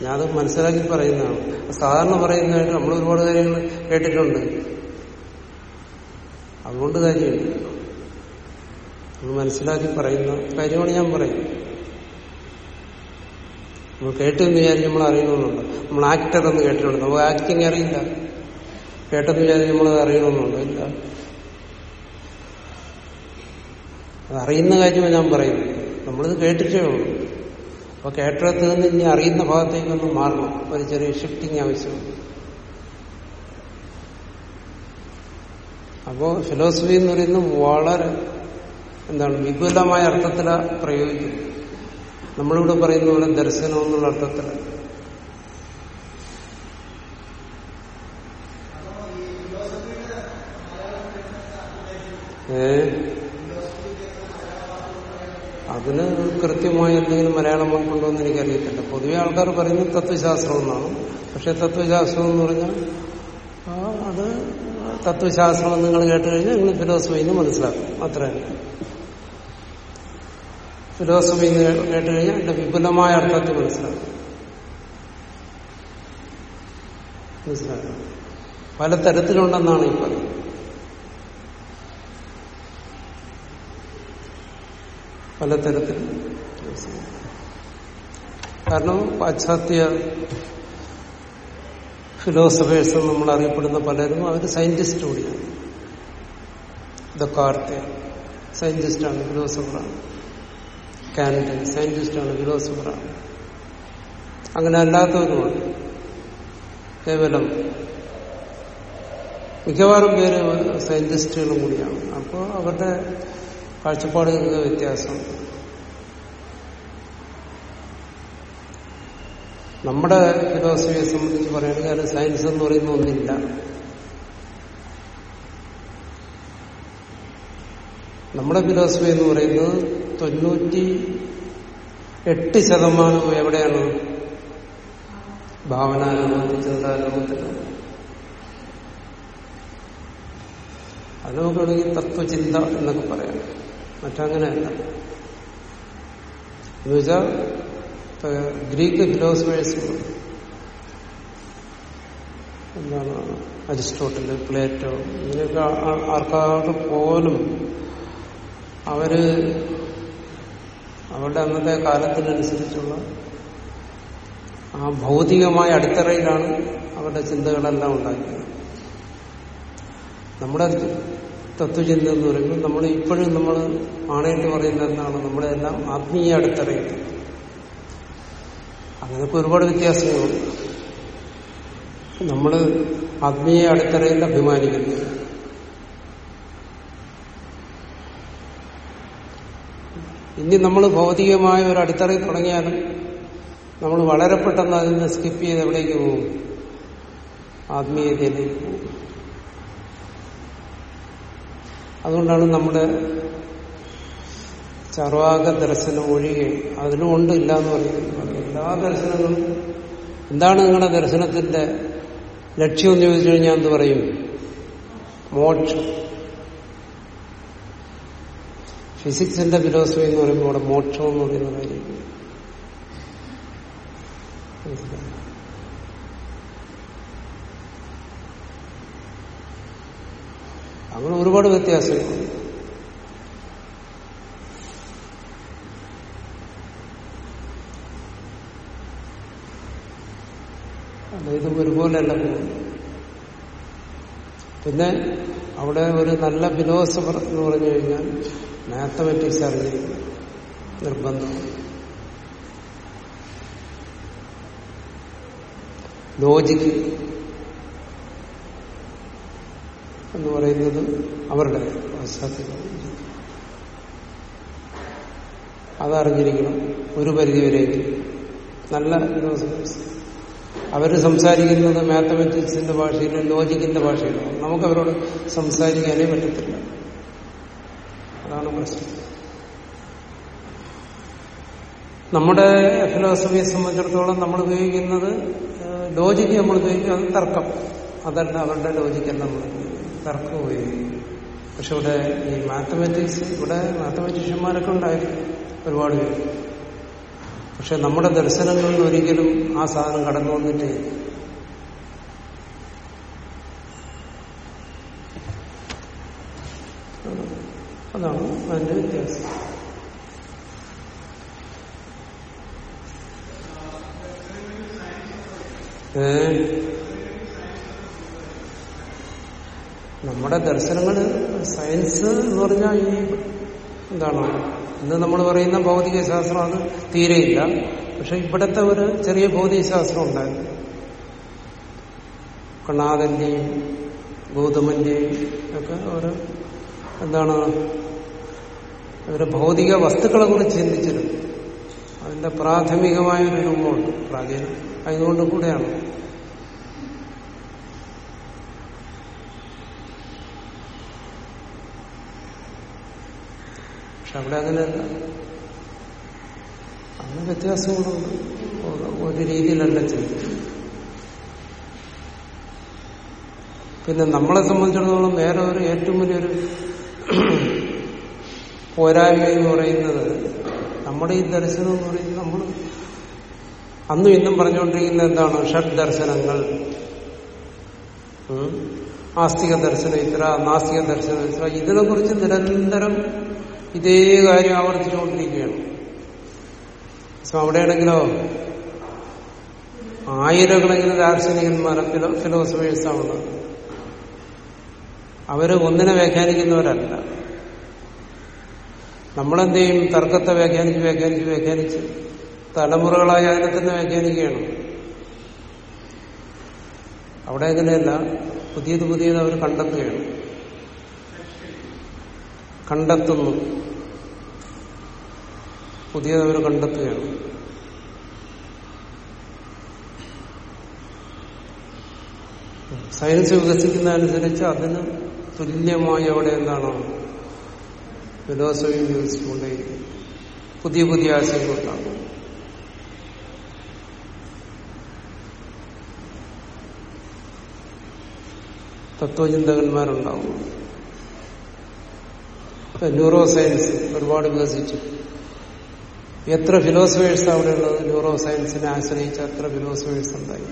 ഞാനത് മനസ്സിലാക്കി പറയുന്നതാണ്. സാധാരണ പറയുന്നതായിട്ട് നമ്മൾ ഒരുപാട് കാര്യങ്ങൾ കേട്ടിട്ടുണ്ട്. അതുകൊണ്ട് കാര്യമില്ല. നമ്മൾ മനസ്സിലാക്കി പറയുന്ന കാര്യമാണ് ഞാൻ പറയുന്നത്. നമ്മൾ കേട്ടെന്ന് വിചാരിച്ച് നമ്മൾ അറിയണമെന്നുണ്ട് നമ്മൾ ആക്ടർ എന്ന് കേട്ടിട്ടുണ്ട്. നമുക്ക് ആക്ടിങ് അറിയില്ല. കേട്ടെന്ന് വിചാരിച്ച് നമ്മൾ അറിയണമെന്നുണ്ട് ഇല്ല. അതറിയുന്ന കാര്യമാണ് ഞാൻ പറയുന്നത് നമ്മളിത് കേട്ടിട്ടേ ഉള്ളൂ. അപ്പൊ കേട്ടിടത്ത് നിന്ന് ഇനി അറിയുന്ന ഭാഗത്തേക്കൊന്ന് മാറണം. ഒരു ചെറിയ ഷിഫ്റ്റിംഗ് ആവശ്യമുണ്ട്. അപ്പോ ഫിലോസഫി എന്ന് പറയുന്നത് വളരെ എന്താണ് വിപുലമായ അർത്ഥത്തിലാണ് പ്രയോഗിക്കുന്നത്. നമ്മളിവിടെ പറയുന്ന പോലെ ദർശനം എന്നുള്ള അർത്ഥത്തിൽ. ഏ? അതിന് കൃത്യമായി എന്തെങ്കിലും മലയാളം വാക്കുണ്ടോ എന്ന് എനിക്കറിയത്തില്ല. പൊതുവെ ആൾക്കാർ പറയുന്നത് തത്വശാസ്ത്രം എന്നാണ്. പക്ഷെ തത്വശാസ്ത്രം എന്ന് പറഞ്ഞാൽ അത് തത്വശാസ്ത്രം നിങ്ങൾ കേട്ട് കഴിഞ്ഞാൽ നിങ്ങൾ ഫിലോസഫിന്ന് മനസ്സിലാക്കും. അത്രയാണ് ഫിലോസഫി എന്ന് കേട്ട് കഴിഞ്ഞാൽ അതിന്റെ വിപുലമായ അർത്ഥത്തിൽ മനസ്സിലാക്കും. മനസ്സിലാക്കാം പല തരത്തിലുണ്ടെന്നാണ് ഈ പറയുന്നത്. പലതരത്തിൽ കാരണം പാശ്ചാത്യ ഫിലോസഫേഴ്സ് നമ്മൾ അറിയപ്പെടുന്ന പലരും അവർ സയന്റിസ്റ്റ് കൂടിയാണ്. ഇതൊക്കെ ആർത്തിയ സയന്റിസ്റ്റാണ് ഫിലോസഫറാണ്. കാനഡൻ സയന്റിസ്റ്റാണ് ഫിലോസഫറാണ്. അങ്ങനെ അല്ലാത്തവരുമാണ് കേവലം മിക്കവാറും പേര് സയന്റിസ്റ്റുകളും കൂടിയാണ്. അപ്പോൾ അവരുടെ കാഴ്ചപ്പാടുകൾക്ക് വ്യത്യാസം. നമ്മുടെ ഫിലോസഫിയെ സംബന്ധിച്ച് പറയുകയാണെങ്കിൽ അത് സയൻസ് എന്ന് പറയുന്ന ഒന്നില്ല. നമ്മുടെ ഫിലോസഫി എന്ന് പറയുന്നത് തൊണ്ണൂറ്റി എട്ട് ശതമാനം എവിടെയാണ്? ഭാവനാലോകത്തിൽ ചിന്താലോകത്തിലാണ് അത് നമുക്ക് വേണമെങ്കിൽ തത്വചിന്ത എന്നൊക്കെ പറയാം. മറ്റങ്ങനെയല്ല. എന്നുവെച്ചാൽ ഗ്രീക്ക് ഫിലോസഫേഴ്സ് എന്താണ്? അരിസ്റ്റോട്ടിൽ പ്ലേറ്റോ ഇങ്ങനെയൊക്കെ ആർക്കാർക്ക് പോലും അവർ അവരുടെ അന്നത്തെ കാലത്തിനനുസരിച്ചുള്ള ആ ഭൗതികമായ അടിത്തറയിലാണ് അവരുടെ ചിന്തകളെല്ലാം ഉണ്ടാക്കിയത്. നമ്മുടെ തത്വചിന്ത എന്ന് പറയുമ്പോൾ നമ്മൾ ഇപ്പോഴും നമ്മൾ ആണയിട്ട് പറയുന്നത് എന്താണ് നമ്മുടെ എല്ലാം ആത്മീയ അടിത്തറയിൽ. അങ്ങനെയൊക്കെ ഒരുപാട് വ്യത്യാസങ്ങളുണ്ട്. നമ്മൾ ആത്മീയ അടിത്തറയിൽ അഭിമാനിക്കുന്നു. ഇനി നമ്മൾ ഭൗതികമായ ഒരു അടിത്തറയിൽ തുടങ്ങിയാലും നമ്മൾ വളരെ പെട്ടെന്ന് അതിൽ നിന്ന് സ്കിപ്പ് ചെയ്ത് എവിടേക്ക് പോകും? ആത്മീയതയിലേക്ക് പോകും. അതുകൊണ്ടാണ് നമ്മുടെ ചർവാക ദർശനം ഒഴികെ അതിലും ഉണ്ട് ഇല്ല എന്ന് പറയുന്നത് എല്ലാ ദർശനങ്ങളും എന്താണ് നിങ്ങളുടെ ദർശനത്തിന്റെ ലക്ഷ്യം എന്ന് ചോദിച്ചു കഴിഞ്ഞാൽ എന്ത് പറയും? മോക്ഷം. ഫിസിക്സിന്റെ ഫിലോസഫി എന്ന് പറയുമ്പോൾ അവിടെ മോക്ഷം എന്ന് പറയുന്ന കാര്യം. അങ്ങനെ ഒരുപാട് വ്യത്യാസങ്ങളുണ്ട് ഇത് ഒരുപോലെയല്ല പിന്നെ അവിടെ ഒരു നല്ല ഫിലോസഫർ എന്ന് പറഞ്ഞു കഴിഞ്ഞാൽ മാത്തമെറ്റിക്സ് അറിഞ്ഞിരിക്കും നിർബന്ധം. ലോജിക്ക് എന്ന് പറയുന്നത് അവരുടെ പാശ്ചാത്യ അതറിഞ്ഞിരിക്കണം. ഒരു പരിധിവരെയെങ്കിലും നല്ല അവർ സംസാരിക്കുന്നത് മാത്തമെറ്റിക്സിന്റെ ഭാഷയിലും ലോജിക്കിന്റെ ഭാഷയിലും. നമുക്ക് അവരോട് സംസാരിക്കാനേ പറ്റത്തില്ല. അതാണ് പ്രശ്നം. നമ്മുടെ ഫിലോസഫിയെ സംബന്ധിച്ചിടത്തോളം നമ്മൾ ഉപയോഗിക്കുന്നത് ലോജിക്ക് നമ്മൾ ഉപയോഗിക്കുന്നത് തർക്കം. അതല്ല അവരുടെ ലോജിക്കല്ല നമ്മൾ തർക്കം ഉപയോഗിക്കും. പക്ഷെ ഇവിടെ ഈ മാത്തമാറ്റിക്സ് ഇവിടെ മാത്തമാറ്റീഷ്യന്മാരൊക്കെ ഉണ്ടായിരുന്നു ഒരുപാട് പേര്. പക്ഷെ നമ്മുടെ ദർശനങ്ങളിൽ ഒരിക്കലും ആ സാധനം കടന്നു വന്നിട്ടേ ഇല്ല. അതാണ് അതിന്റെ വ്യത്യാസം ഏ നമ്മുടെ ദർശനങ്ങൾ സയൻസ് എന്ന് പറഞ്ഞാൽ ഈ എന്താണ്? ഇന്ന് നമ്മൾ പറയുന്ന ഭൗതിക ശാസ്ത്രം അത് തീരെയില്ല പക്ഷെ ഇവിടുത്തെ ഒരു ചെറിയ ഭൗതിക ശാസ്ത്രം ഉണ്ടായിരുന്നു കണാദന്റെയും ഗൗതമന്റെയും ഒക്കെ ഒരു എന്താണ്? ഒരു ഭൗതിക വസ്തുക്കളെ കുറിച്ച് ചിന്തിച്ചിരുന്നു അതിന്റെ പ്രാഥമികമായ ഒരു രൂപമുണ്ട്. പ്രാചീനം. അതുകൊണ്ട് കൂടെയാണ്. പക്ഷെ അവിടെ അങ്ങനെയല്ല അന്ന് വ്യത്യാസങ്ങളുണ്ട്. ഒരു- രീതിയിലല്ല ചിന്തിക്കുന്നത് പിന്നെ നമ്മളെ സംബന്ധിച്ചിടത്തോളം വേറെ ഒരു ഏറ്റവും വലിയൊരു പോരായ്മ എന്ന് പറയുന്നത് നമ്മുടെ ഈ ദർശനം എന്ന് പറയുന്നത് അന്നും ഇന്നും പറഞ്ഞുകൊണ്ടിരിക്കുന്ന എന്താണ്? ഷഡ് ദർശനങ്ങൾ. ആസ്തിക ദർശനം ഇത്ര നാസ്തിക ദർശനം ഇത്ര. ഇതിനെ കുറിച്ച് നിരന്തരം ഇതേ കാര്യം ആവർത്തിച്ചുകൊണ്ടിരിക്കുകയാണ്. സോ അവിടെയാണെങ്കിലോ? ആയിരക്കണക്കിന് ദാർശനികന്മാരെ ഫിലോ ഫിലോസഫേഴ്സാണ്. അവർ ഒന്നിനെ വ്യാഖ്യാനിക്കുന്നവരല്ല. നമ്മളെന്ത് തർക്കത്തെ വ്യാഖ്യാനിച്ച് വ്യാഖ്യാനിച്ച് വ്യാഖ്യാനിച്ച് തലമുറകളായി അതിനെ തന്നെ വ്യാഖ്യാനിക്കുകയാണ്. അവിടെ അങ്ങനെയല്ല. പുതിയത് പുതിയത് അവർ കണ്ടെത്തുകയാണ്. കണ്ടെത്തുന്നു. പുതിയത് അവർ കണ്ടെത്തുകയാണ്. സയൻസ് വികസിക്കുന്നതനുസരിച്ച് അതിന് തുല്യമായി അവിടെ എന്താണ്? ഫിലോസഫി വികസിച്ചുകൊണ്ടേയിരിക്കും പുതിയ പുതിയ ആശയങ്ങൾ ആശയങ്ങളുണ്ടാകും തത്വചിന്തകന്മാരുണ്ടാവും. ന്യൂറോ സയൻസ് ഒരുപാട് വികസിച്ചു. എത്ര ഫിലോസഫേഴ്സ് അവിടെ ഉള്ളത് ന്യൂറോ സയൻസിനെ ആശ്രയിച്ച് എത്ര ഫിലോസഫേഴ്സ് ഉണ്ടായി.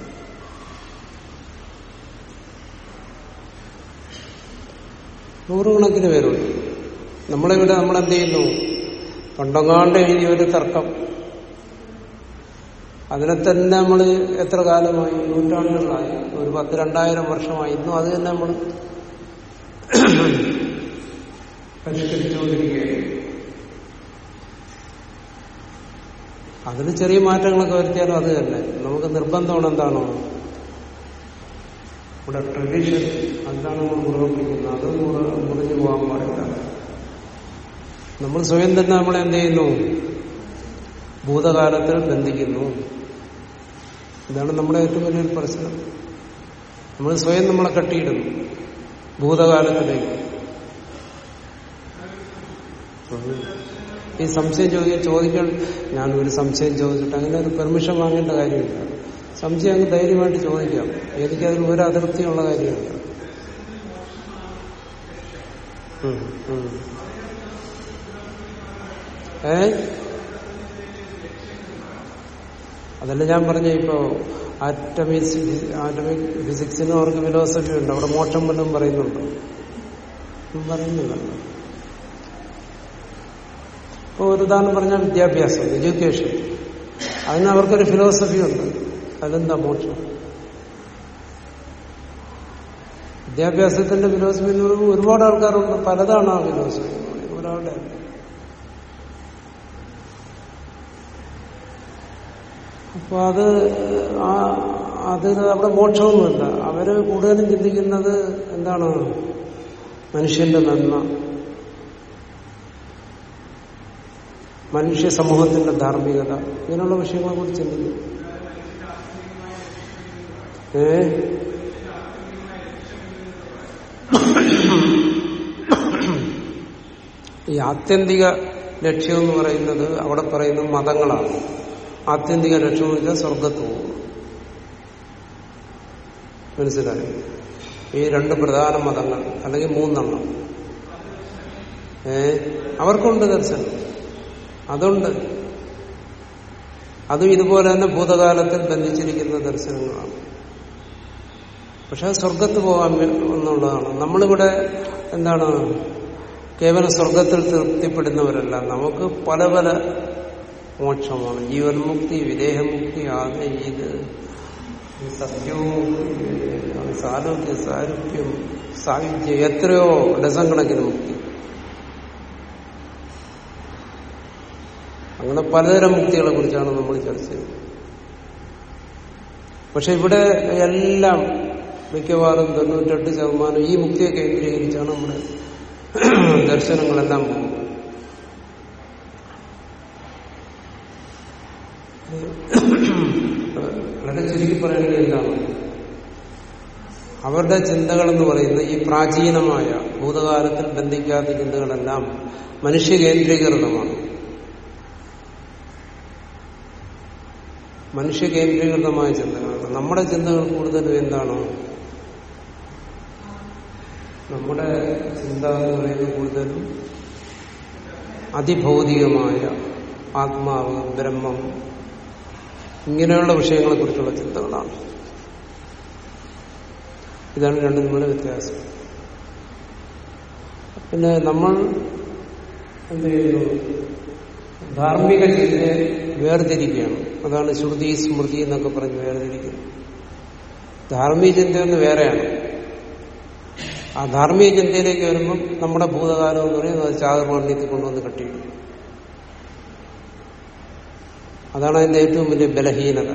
നൂറുകണക്കിന് പേരുണ്ട്. നമ്മളിവിടെ നമ്മളെന്ത് ചെയ്യുന്നു? പണ്ടങ്ങാണ്ട് എഴുതിയ ഒരു തർക്കം. അതിനെ തന്നെ നമ്മൾ എത്ര കാലമായി നൂറ്റാണ്ടുകളായി ഒരു പത്ത് രണ്ടായിരം വർഷമായി. ഇന്നും അത് തന്നെ നമ്മൾ പരിഷ്കരിച്ചുകൊണ്ടിരിക്കുകയാണ്. അതിന് ചെറിയ മാറ്റങ്ങളൊക്കെ വരുത്തിയാലും അത് തന്നെ. നമുക്ക് നിർബന്ധമാണ് എന്താണോ. ഇവിടെ ട്രഡീഷൻ അതാണ് നമ്മൾ മുറുകിപ്പിക്കുന്നത് അത് മുറ- മുറിഞ്ഞു പോകാൻ പാടില്ല. നമ്മൾ സ്വയം തന്നെ നമ്മളെന്ത് ചെയ്യുന്നു? ഭൂതകാലത്തിൽ ബന്ധിക്കുന്നു. ഇതാണ് നമ്മുടെ ഏറ്റവും വലിയൊരു പ്രശ്നം. നമ്മൾ സ്വയം നമ്മളെ കട്ടിയിടുന്നു ഭൂതകാലത്തിലേക്ക്. ഈ സംശയം ചോദിക്കാൻ ചോദിക്കാൻ ഞാൻ ഒരു സംശയം ചോദിച്ചിട്ട് അങ്ങനെ ഒരു പെർമിഷൻ വാങ്ങേണ്ട കാര്യമില്ല. സംശയം അങ്ങ് ധൈര്യമായിട്ട് ചോദിക്കാം. എനിക്കതിൽ ഒരു അതിർത്തിയുള്ള കാര്യമില്ല. ഏ? അതല്ല ഞാൻ പറഞ്ഞ ഇപ്പോ ആറ്റമിക് ആറ്റമിക് ഫിസിക്സിനും അവർക്ക് ഫിലോസഫി ഉണ്ട്. അവിടെ മോക്ഷം വല്ലതും പറയുന്നുണ്ട്? പറയുന്നില്ലല്ലോ ഇപ്പൊ ഒരു ഉദാഹരണം പറഞ്ഞാൽ വിദ്യാഭ്യാസം എഡ്യൂക്കേഷൻ അതിന് അവർക്കൊരു ഫിലോസഫി ഉണ്ട്. അതെന്താ മോക്ഷം? വിദ്യാഭ്യാസത്തിന്റെ ഫിലോസഫി ഒരുപാട് ആൾക്കാരുണ്ട്. പലതാണ് ആ ഫിലോസഫി ഒരാളുടെ അപ്പൊ അത് ആ അത് അവിടെ മോക്ഷമൊന്നുമില്ല. അവർ കൂടുതലും ചിന്തിക്കുന്നത് എന്താണ്? മനുഷ്യന്റെ നന്മ. മനുഷ്യ സമൂഹത്തിന്റെ ധാർമ്മികത. ഇങ്ങനെയുള്ള വിഷയങ്ങളെ കുറിച്ച് ചിന്തിക്കും. ഏ? ഈ ആത്യന്തിക ലക്ഷ്യം എന്ന് പറയുന്നത് അവിടെ പറയുന്ന മതങ്ങളാണ്. ആത്യന്തിക ലക്ഷ്യമില്ല സ്വർഗത്ത് പോകും മനസ്സിലായി? ഈ രണ്ട് പ്രധാന മതങ്ങൾ അല്ലെങ്കിൽ മൂന്നെണ്ണം. ഏ? അവർക്കുണ്ട് ദർശനം. അതുണ്ട്. അതും ഇതുപോലെ തന്നെ ഭൂതകാലത്തിൽ ബന്ധിച്ചിരിക്കുന്ന ദർശനങ്ങളാണ്. പക്ഷെ സ്വർഗത്ത് പോകാൻ എന്നുള്ളതാണ്. നമ്മളിവിടെ എന്താണ്? കേവലം സ്വർഗത്തിൽ തൃപ്തിപ്പെടുന്നവരല്ല. നമുക്ക് പല പല മോക്ഷമാണ്. ജീവൻ മുക്തി വിദേഹമുക്തി ആകെ ഇത്. സത്യവും സാരോഗ്യ സാരൂപ്യം സായുജ്യം എത്രയോ ഡസം കണക്കിന് മുക്തി. അങ്ങനെ പലതരം മുക്തികളെ കുറിച്ചാണ് നമ്മൾ ചർച്ച ചെയ്യുന്നത്. പക്ഷെ ഇവിടെ എല്ലാം മിക്കവാറും തൊണ്ണൂറ്റെട്ട് ശതമാനം ഈ മുക്തിയെ കേന്ദ്രീകരിച്ചാണ് നമ്മുടെ ദർശനങ്ങളെല്ലാം പോകുന്നത്. വളരെ ചുരുക്കി പറയുകയാണെങ്കിൽ എന്താണ് അവരുടെ ചിന്തകളെന്ന് പറയുന്നത് ഈ പ്രാചീനമായ ഭൂതകാലത്തിൽ ബന്ധിക്കാത്ത ചിന്തകളെല്ലാം മനുഷ്യ കേന്ദ്രീകൃതമാണ്. മനുഷ്യ കേന്ദ്രീകൃതമായ ചിന്തകളാണ് നമ്മുടെ ചിന്തകൾ കൂടുതലും എന്താണ്? നമ്മുടെ ചിന്ത എന്ന് പറയുന്നത് കൂടുതലും അതിഭൗതികമായ ആത്മാവ് ബ്രഹ്മം ഇങ്ങനെയുള്ള വിഷയങ്ങളെ കുറിച്ചുള്ള ചിന്തകളാണ്. ഇതാണ് രണ്ടും തമ്മിലുള്ള വ്യത്യാസം. പിന്നെ നമ്മൾ എന്ത് ചെയ്യുന്നു? ധാർമ്മിക ചിന്തയെ വേർതിരിക്കുകയാണ്. അതാണ് ശ്രുതി സ്മൃതി എന്നൊക്കെ പറഞ്ഞ് വേർതിരിക്കുന്നത്. ധാർമ്മിക ചിന്തയൊന്ന് വേറെയാണ്. ആ ധാർമ്മിക ചിന്തയിലേക്ക് വരുമ്പം നമ്മുടെ ഭൂതകാലം എന്ന് പറയുന്നത് അത് കൊണ്ടുവന്ന് കെട്ടിയിടും അതാണ് അതിന്റെ ഏറ്റവും വലിയ ബലഹീനത.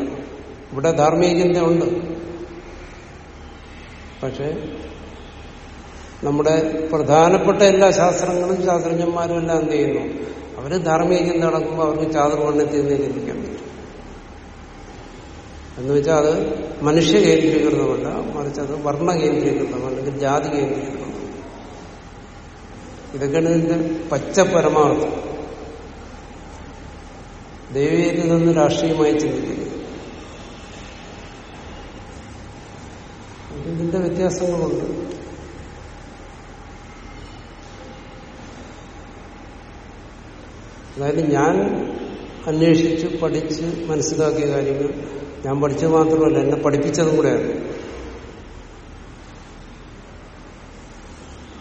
ഇവിടെ ധാർമ്മിക ചിന്തയുണ്ട് പക്ഷെ നമ്മുടെ പ്രധാനപ്പെട്ട എല്ലാ ശാസ്ത്രങ്ങളും ശാസ്ത്രജ്ഞന്മാരും എല്ലാം എന്ത് ചെയ്യുന്നു? അവർ ധാർമ്മിക ചിന്ത നടക്കുമ്പോൾ അവർക്ക് ചാതുർവർണത്തിൽ നിന്ന് ചിന്തിക്കാൻ പറ്റും. എന്ന് വെച്ചാൽ അത് മനുഷ്യ കേന്ദ്രീകൃതമല്ല മറിച്ച് അത് വർണ കേന്ദ്രീകൃതമാണ് അല്ലെങ്കിൽ ജാതി കേന്ദ്രീകൃതമാണ് ഇതൊക്കെയാണ് ഇതിന്റെ പച്ച പരമാർത്ഥം ദൈവീയത്തിൽ നിന്ന് രാഷ്ട്രീയമായി ചിന്തിക്കുന്നത് ഇതിന്റെ വ്യത്യാസങ്ങളുണ്ട്. അതായത് ഞാൻ അന്വേഷിച്ച് പഠിച്ച് മനസ്സിലാക്കിയ കാര്യങ്ങൾ ഞാൻ പഠിച്ചത് മാത്രമല്ല എന്നെ പഠിപ്പിച്ചതും കൂടെയാണ്.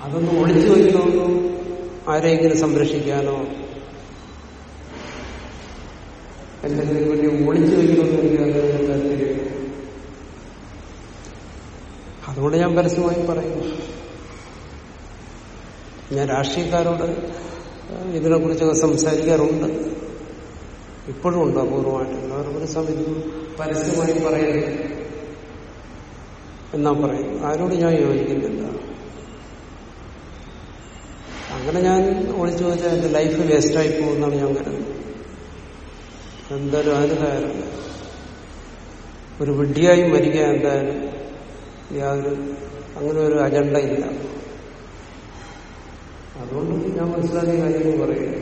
അതൊന്നും ഒളിച്ചു വയ്ക്കുമെന്നും ആരെങ്കിലും സംരക്ഷിക്കാനോ എന്തെങ്കിലും വലിയ ഒളിച്ചു വയ്ക്കണമെന്ന് അതുകൊണ്ട് ഞാൻ പരസ്യമായി പറയുന്നു. ഞാൻ രാഷ്ട്രീയക്കാരോട് ഇതിനെക്കുറിച്ചൊക്കെ സംസാരിക്കാറുണ്ട്. ഇപ്പോഴും ഉണ്ട് അപൂർവമായിട്ട്. അവരൊരു സമയത്ത് പരസ്യമായി പറയരുത് എന്നാ പറയും. ആരോട് ഞാൻ യോജിക്കുന്നില്ല. അങ്ങനെ ഞാൻ ഒളിച്ചു വെച്ചാൽ എന്റെ ലൈഫ് വേസ്റ്റായി പോകുമെന്നാണ് ഞാൻ കരുതുന്നത്. എന്തായാലും അതിന് ഒരു വിഡ്ഢിയായി മരിക്കാൻ എന്തായാലും യാതൊരു അങ്ങനെ ഒരു അജണ്ട ഇല്ല. അതുകൊണ്ട് ഞാൻ മനസ്സിലാക്കിയ കാര്യങ്ങൾ പറയുന്നു